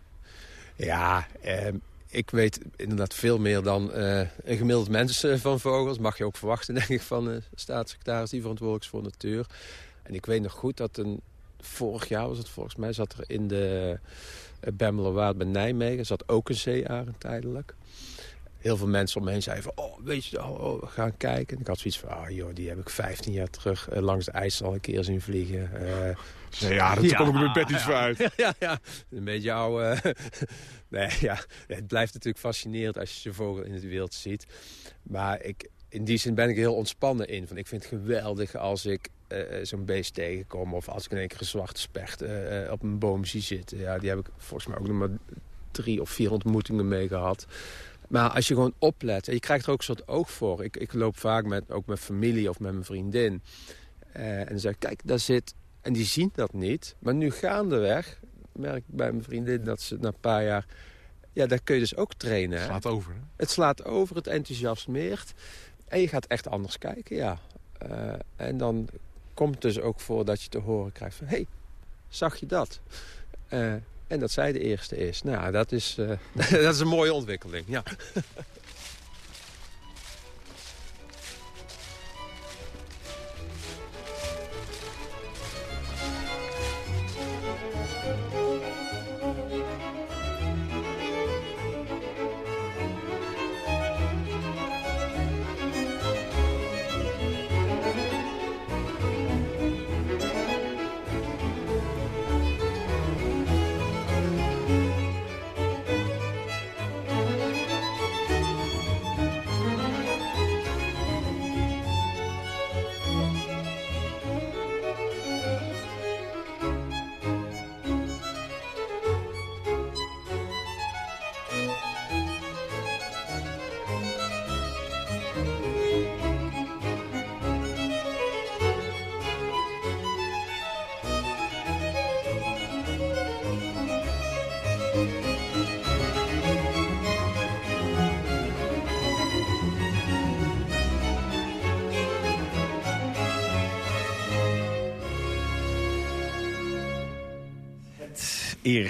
Ja, eh, ik weet inderdaad veel meer dan uh, een gemiddeld mens van vogels. Mag je ook verwachten, denk ik, van de staatssecretaris die verantwoordelijk is voor natuur. En ik weet nog goed dat een, vorig jaar was het volgens mij... zat er in de Bemmelerwaard bij Nijmegen... zat ook een zeearend tijdelijk. Heel veel mensen om me heen zeiden van... oh, weet je, oh, oh, gaan kijken. En ik had zoiets van, ah joh, die heb ik 15 jaar terug... Uh, langs de IJssel al een keer zien vliegen. Uh, ja, daar kom ik mijn bed niet ja, ja, een beetje oude... nee, ja, het blijft natuurlijk fascinerend als je zo'n vogel in het wild ziet. Maar ik, in die zin ben ik heel ontspannen in. Van, ik vind het geweldig als ik uh, zo'n beest tegenkom... of als ik in een keer een zwarte specht uh, op een boom zie zitten. Ja, die heb ik volgens mij ook nog maar drie of vier ontmoetingen mee gehad. Maar als je gewoon oplet, en je krijgt er ook een soort oog voor. Ik, ik loop vaak met, ook met familie of met mijn vriendin. Eh, en dan zeg ik, kijk, daar zit... En die zien dat niet. Maar nu gaandeweg merk ik bij mijn vriendin dat ze na een paar jaar... Ja, daar kun je dus ook trainen. Het slaat over, hè? Het slaat over, het enthousiasmeert. En je gaat echt anders kijken, ja. Uh, en dan komt het dus ook voor dat je te horen krijgt van... hé, hey, zag je dat? Uh, en dat zij de eerste is. Nou, dat is, uh, dat is een mooie ontwikkeling, ja.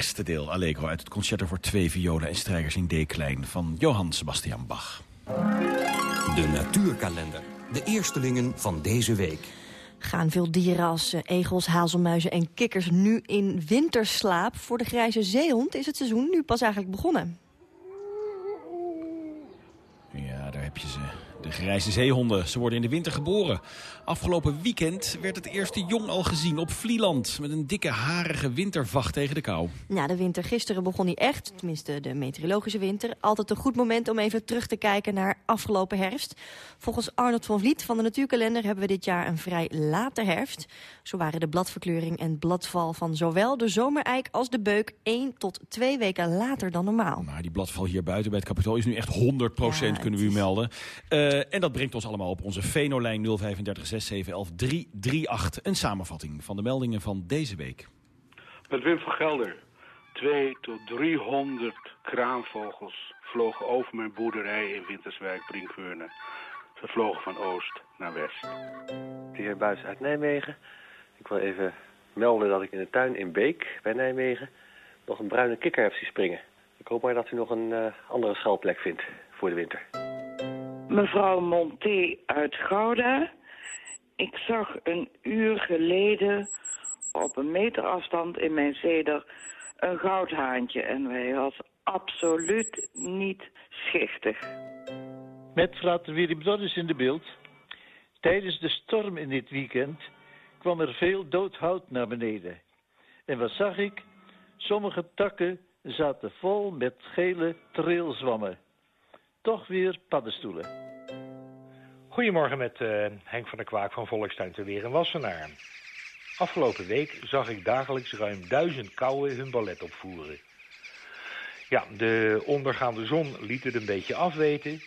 eerste deel Allegro uit het concerto voor twee violen en strijkers in D-klein van Johann Sebastian Bach. De natuurkalender. De eerstelingen van deze week. Gaan veel dieren als eh, egels, hazelmuizen en kikkers nu in winterslaap? Voor de grijze zeehond is het seizoen nu pas eigenlijk begonnen. Ja, daar heb je ze. De grijze zeehonden, ze worden in de winter geboren. Afgelopen weekend werd het eerste jong al gezien op Vlieland... met een dikke harige wintervacht tegen de kou. Ja, de winter gisteren begon hij echt, tenminste de meteorologische winter. Altijd een goed moment om even terug te kijken naar afgelopen herfst. Volgens Arnold van Vliet van de Natuurkalender hebben we dit jaar een vrij late herfst. Zo waren de bladverkleuring en bladval van zowel de zomereik als de beuk... één tot twee weken later dan normaal. Maar die bladval hier buiten bij het kapitool is nu echt 100 procent, kunnen we u melden. Uh, en dat brengt ons allemaal op onze Venolijn 035 6711 338. Een samenvatting van de meldingen van deze week. Met Wim van Gelder. 2 tot 300 kraanvogels vlogen over mijn boerderij in Winterswijk, Brinkveurne. Ze vlogen van oost naar west. De heer Buis uit Nijmegen. Ik wil even melden dat ik in de tuin in Beek bij Nijmegen nog een bruine kikker heb zien springen. Ik hoop maar dat u nog een uh, andere schuilplek vindt voor de winter. Mevrouw Monté uit Gouda. Ik zag een uur geleden op een meter afstand in mijn zeder een goudhaantje. En hij was absoluut niet schichtig. Met frater Willem Dorris in de beeld. Tijdens de storm in dit weekend kwam er veel dood hout naar beneden. En wat zag ik? Sommige takken zaten vol met gele trilzwammen toch weer paddenstoelen. Goedemorgen met uh, Henk van der Kwaak van Volkstuin te Weer in Wassenaar. Afgelopen week zag ik dagelijks ruim duizend kauwen hun ballet opvoeren. Ja, de ondergaande zon liet het een beetje afweten,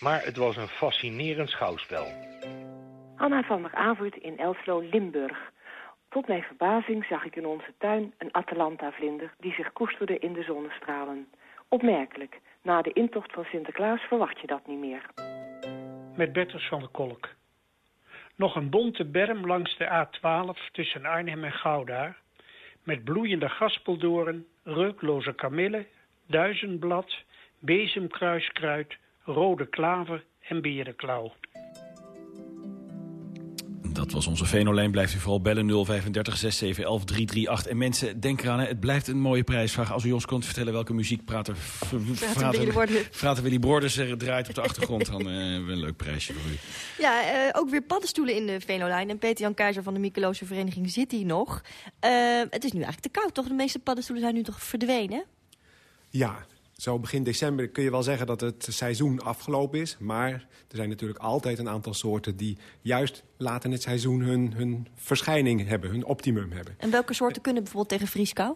maar het was een fascinerend schouwspel. Anna van der Avert in Elslo, Limburg. Tot mijn verbazing zag ik in onze tuin een Atalanta-vlinder die zich koesterde in de zonnestralen. Opmerkelijk. Na de intocht van Sinterklaas verwacht je dat niet meer. Met Bertels van de Kolk. Nog een bonte berm langs de A12 tussen Arnhem en Gouda... met bloeiende gaspeldoren, reukloze kamille, duizendblad... bezemkruiskruid, rode klaver en berenklauw. Dat was onze Venolijn. Blijft u vooral bellen 035 6711 338. En mensen, denk eraan, het blijft een mooie prijsvraag. Als u ons kunt vertellen welke muziekprater... Frater Willy Borders er draait op de achtergrond... dan uh, hebben we een leuk prijsje voor u. Ja, uh, ook weer paddenstoelen in de Venolijn. En Peter-Jan Keizer van de Mikeloze Vereniging zit hier nog. Uh, het is nu eigenlijk te koud, toch? De meeste paddenstoelen zijn nu toch verdwenen? Ja, zo begin december kun je wel zeggen dat het seizoen afgelopen is. Maar er zijn natuurlijk altijd een aantal soorten die juist later in het seizoen hun, hun verschijning hebben, hun optimum hebben. En welke soorten kunnen bijvoorbeeld tegen vrieskou?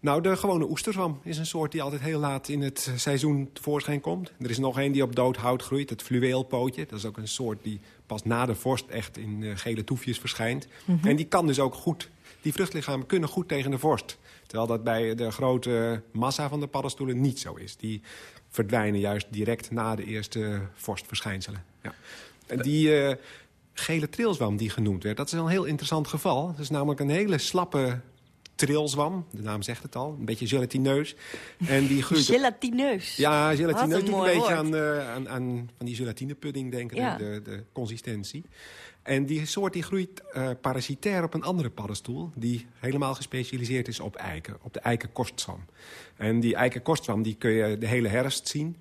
Nou, de gewone oesterzwam is een soort die altijd heel laat in het seizoen tevoorschijn komt. Er is nog een die op dood hout groeit, het fluweelpootje. Dat is ook een soort die pas na de vorst echt in uh, gele toefjes verschijnt. Mhm. En die kan dus ook goed, die vruchtlichamen kunnen goed tegen de vorst. Terwijl dat bij de grote massa van de paddenstoelen niet zo is. Die verdwijnen juist direct na de eerste vorstverschijnselen. Ja. En die uh, gele trilzwam die genoemd werd, dat is een heel interessant geval. Het is namelijk een hele slappe trilzwam. De naam zegt het al. Een beetje gelatineus. En die. Gelatineus? Ja, gelatineus doet een beetje aan, eh, aan, aan van die gelatinepudding denken. Ja. De, de consistentie. En die soort die groeit eh, parasitair op een andere paddenstoel... die helemaal gespecialiseerd is op eiken. Op de eikenkortzwam. En die eikenkortzwam die kun je de hele herfst zien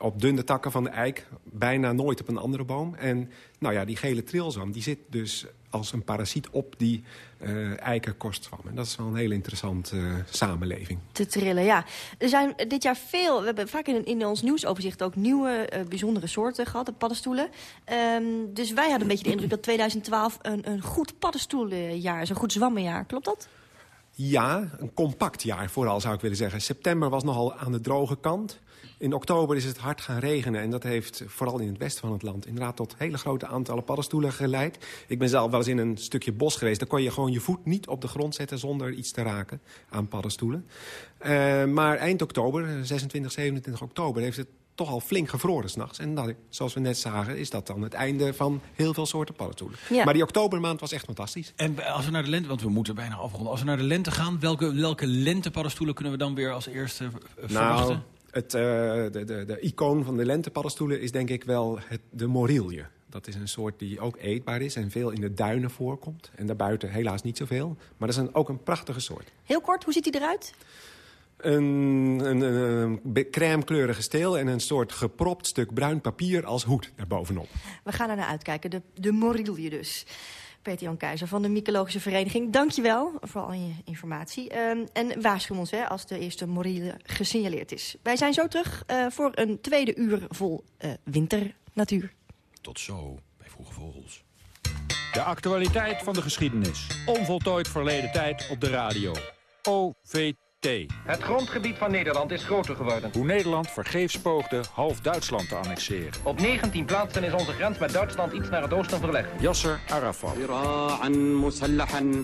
op dunne takken van de eik, bijna nooit op een andere boom. En nou ja, die gele trilzwam die zit dus als een parasiet op die eh eikenkortzwam. En dat is wel een hele interessante eh, samenleving. te trillen, ja. Er zijn dit jaar veel, we hebben vaak in, in ons nieuwsoverzicht ook nieuwe eh, bijzondere soorten gehad, de paddenstoelen. Ehm, dus wij hadden een beetje de indruk dat 2012 een, een goed paddenstoelenjaar is, een goed zwammenjaar. Klopt dat? Ja, een compact jaar vooral zou ik willen zeggen. September was nogal aan de droge kant. In oktober is het hard gaan regenen. En dat heeft vooral in het westen van het land inderdaad tot hele grote aantallen paddenstoelen geleid. Ik ben zelf wel eens in een stukje bos geweest. Daar kon je gewoon je voet niet op de grond zetten zonder iets te raken aan paddenstoelen. Eh, maar eind oktober, 26, 27 oktober, heeft het toch al flink gevroren s'nachts. En nou, zoals we net zagen, is dat dan het einde van heel veel soorten paddenstoelen. Ja. Maar die oktobermaand was echt fantastisch. En als we naar de lente, want we moeten bijna afronden. Als we naar de lente gaan, welke, welke lentepaddenstoelen kunnen we dan weer als eerste eh, verwachten? Nou, het, eh, de, de, de icoon van de lentepaddenstoelen is denk ik wel het, de morilje. Dat is een soort die ook eetbaar is en veel in de duinen voorkomt. En daarbuiten helaas niet zoveel. Maar dat is een, ook een prachtige soort. Heel kort, hoe ziet hij eruit? Een, een, een, crèmekleurige steel en een soort gepropt stuk bruin papier als hoed erbovenop. We gaan er naar uitkijken, de, de morilje dus. Peter-Jan Keizer van de Mycologische Vereniging, dankjewel voor al je informatie. Ehm, en waarschuw ons hè, als de eerste morile gesignaleerd is. Wij zijn zo terug eh, voor een tweede uur vol eh, winternatuur. Tot zo bij Vroege Vogels. De actualiteit van de geschiedenis. Onvoltooid verleden tijd op de radio. OVT. Het grondgebied van Nederland is groter geworden. Hoe Nederland vergeefs poogde half Duitsland te annexeren. Op 19 plaatsen is onze grens met Duitsland iets naar het oosten verlegd. Yasser Arafat.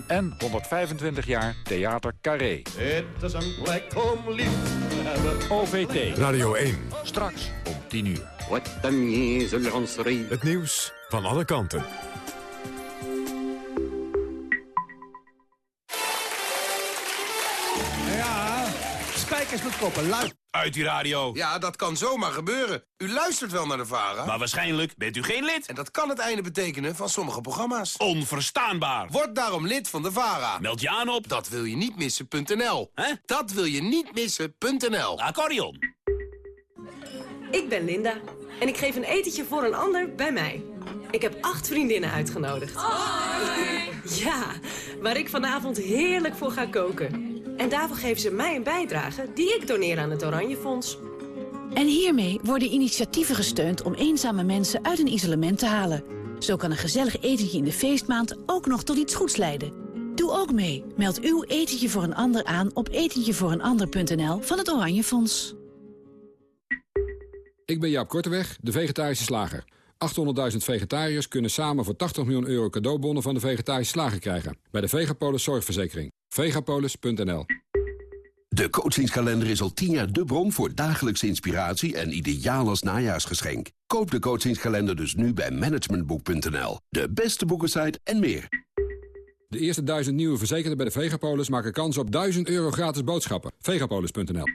En 125 jaar Theater Carré. Het is een plek om lief te hebben. OVT. Radio 1. Straks om 10 uur. Het nieuws van alle kanten. Koppen. Uit die radio. Ja, dat kan zomaar gebeuren. U luistert wel naar de VARA. Maar waarschijnlijk bent u geen lid. En dat kan het einde betekenen van sommige programma's. Onverstaanbaar. Word daarom lid van de VARA. Meld je aan op... Dat wil je niet missen.nl. Dat wil je niet missen.nl. Accordeon. Ik ben Linda en ik geef een etentje voor een ander bij mij. Ik heb acht vriendinnen uitgenodigd. Ja, waar ik vanavond heerlijk voor ga koken. En daarvoor geven ze mij een bijdrage die ik doneer aan het Oranje Fonds. En hiermee worden initiatieven gesteund om eenzame mensen uit een isolement te halen. Zo kan een gezellig etentje in de feestmaand ook nog tot iets goeds leiden. Doe ook mee. Meld uw etentje voor een ander aan op etentjevooreenander.nl van het Oranje Fonds. Ik ben Jaap Korteweg, de vegetarische slager. 800.000 vegetariërs kunnen samen voor 80 miljoen euro cadeaubonnen van de vegetarische slager krijgen. Bij de Vegapolis Zorgverzekering. Vegapolis.nl De coachingskalender is al tien jaar de bron voor dagelijkse inspiratie en ideaal als najaarsgeschenk. Koop de coachingskalender dus nu bij managementboek.nl. De beste boekensite en meer. De eerste duizend nieuwe verzekerden bij de Vegapolis maken kans op 1000 euro gratis boodschappen. Vegapolis.nl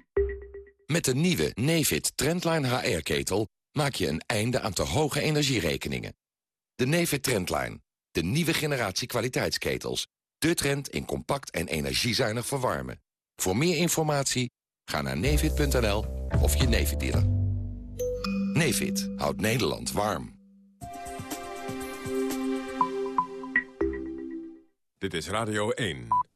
Met de nieuwe Nefit Trendline HR-ketel maak je een einde aan te hoge energierekeningen. De Nefit Trendline, de nieuwe generatie kwaliteitsketels. De trend in compact en energiezuinig verwarmen. Voor meer informatie ga naar nefit.nl of je Nefit dealer. Houdt Nederland warm. Dit is Radio 1.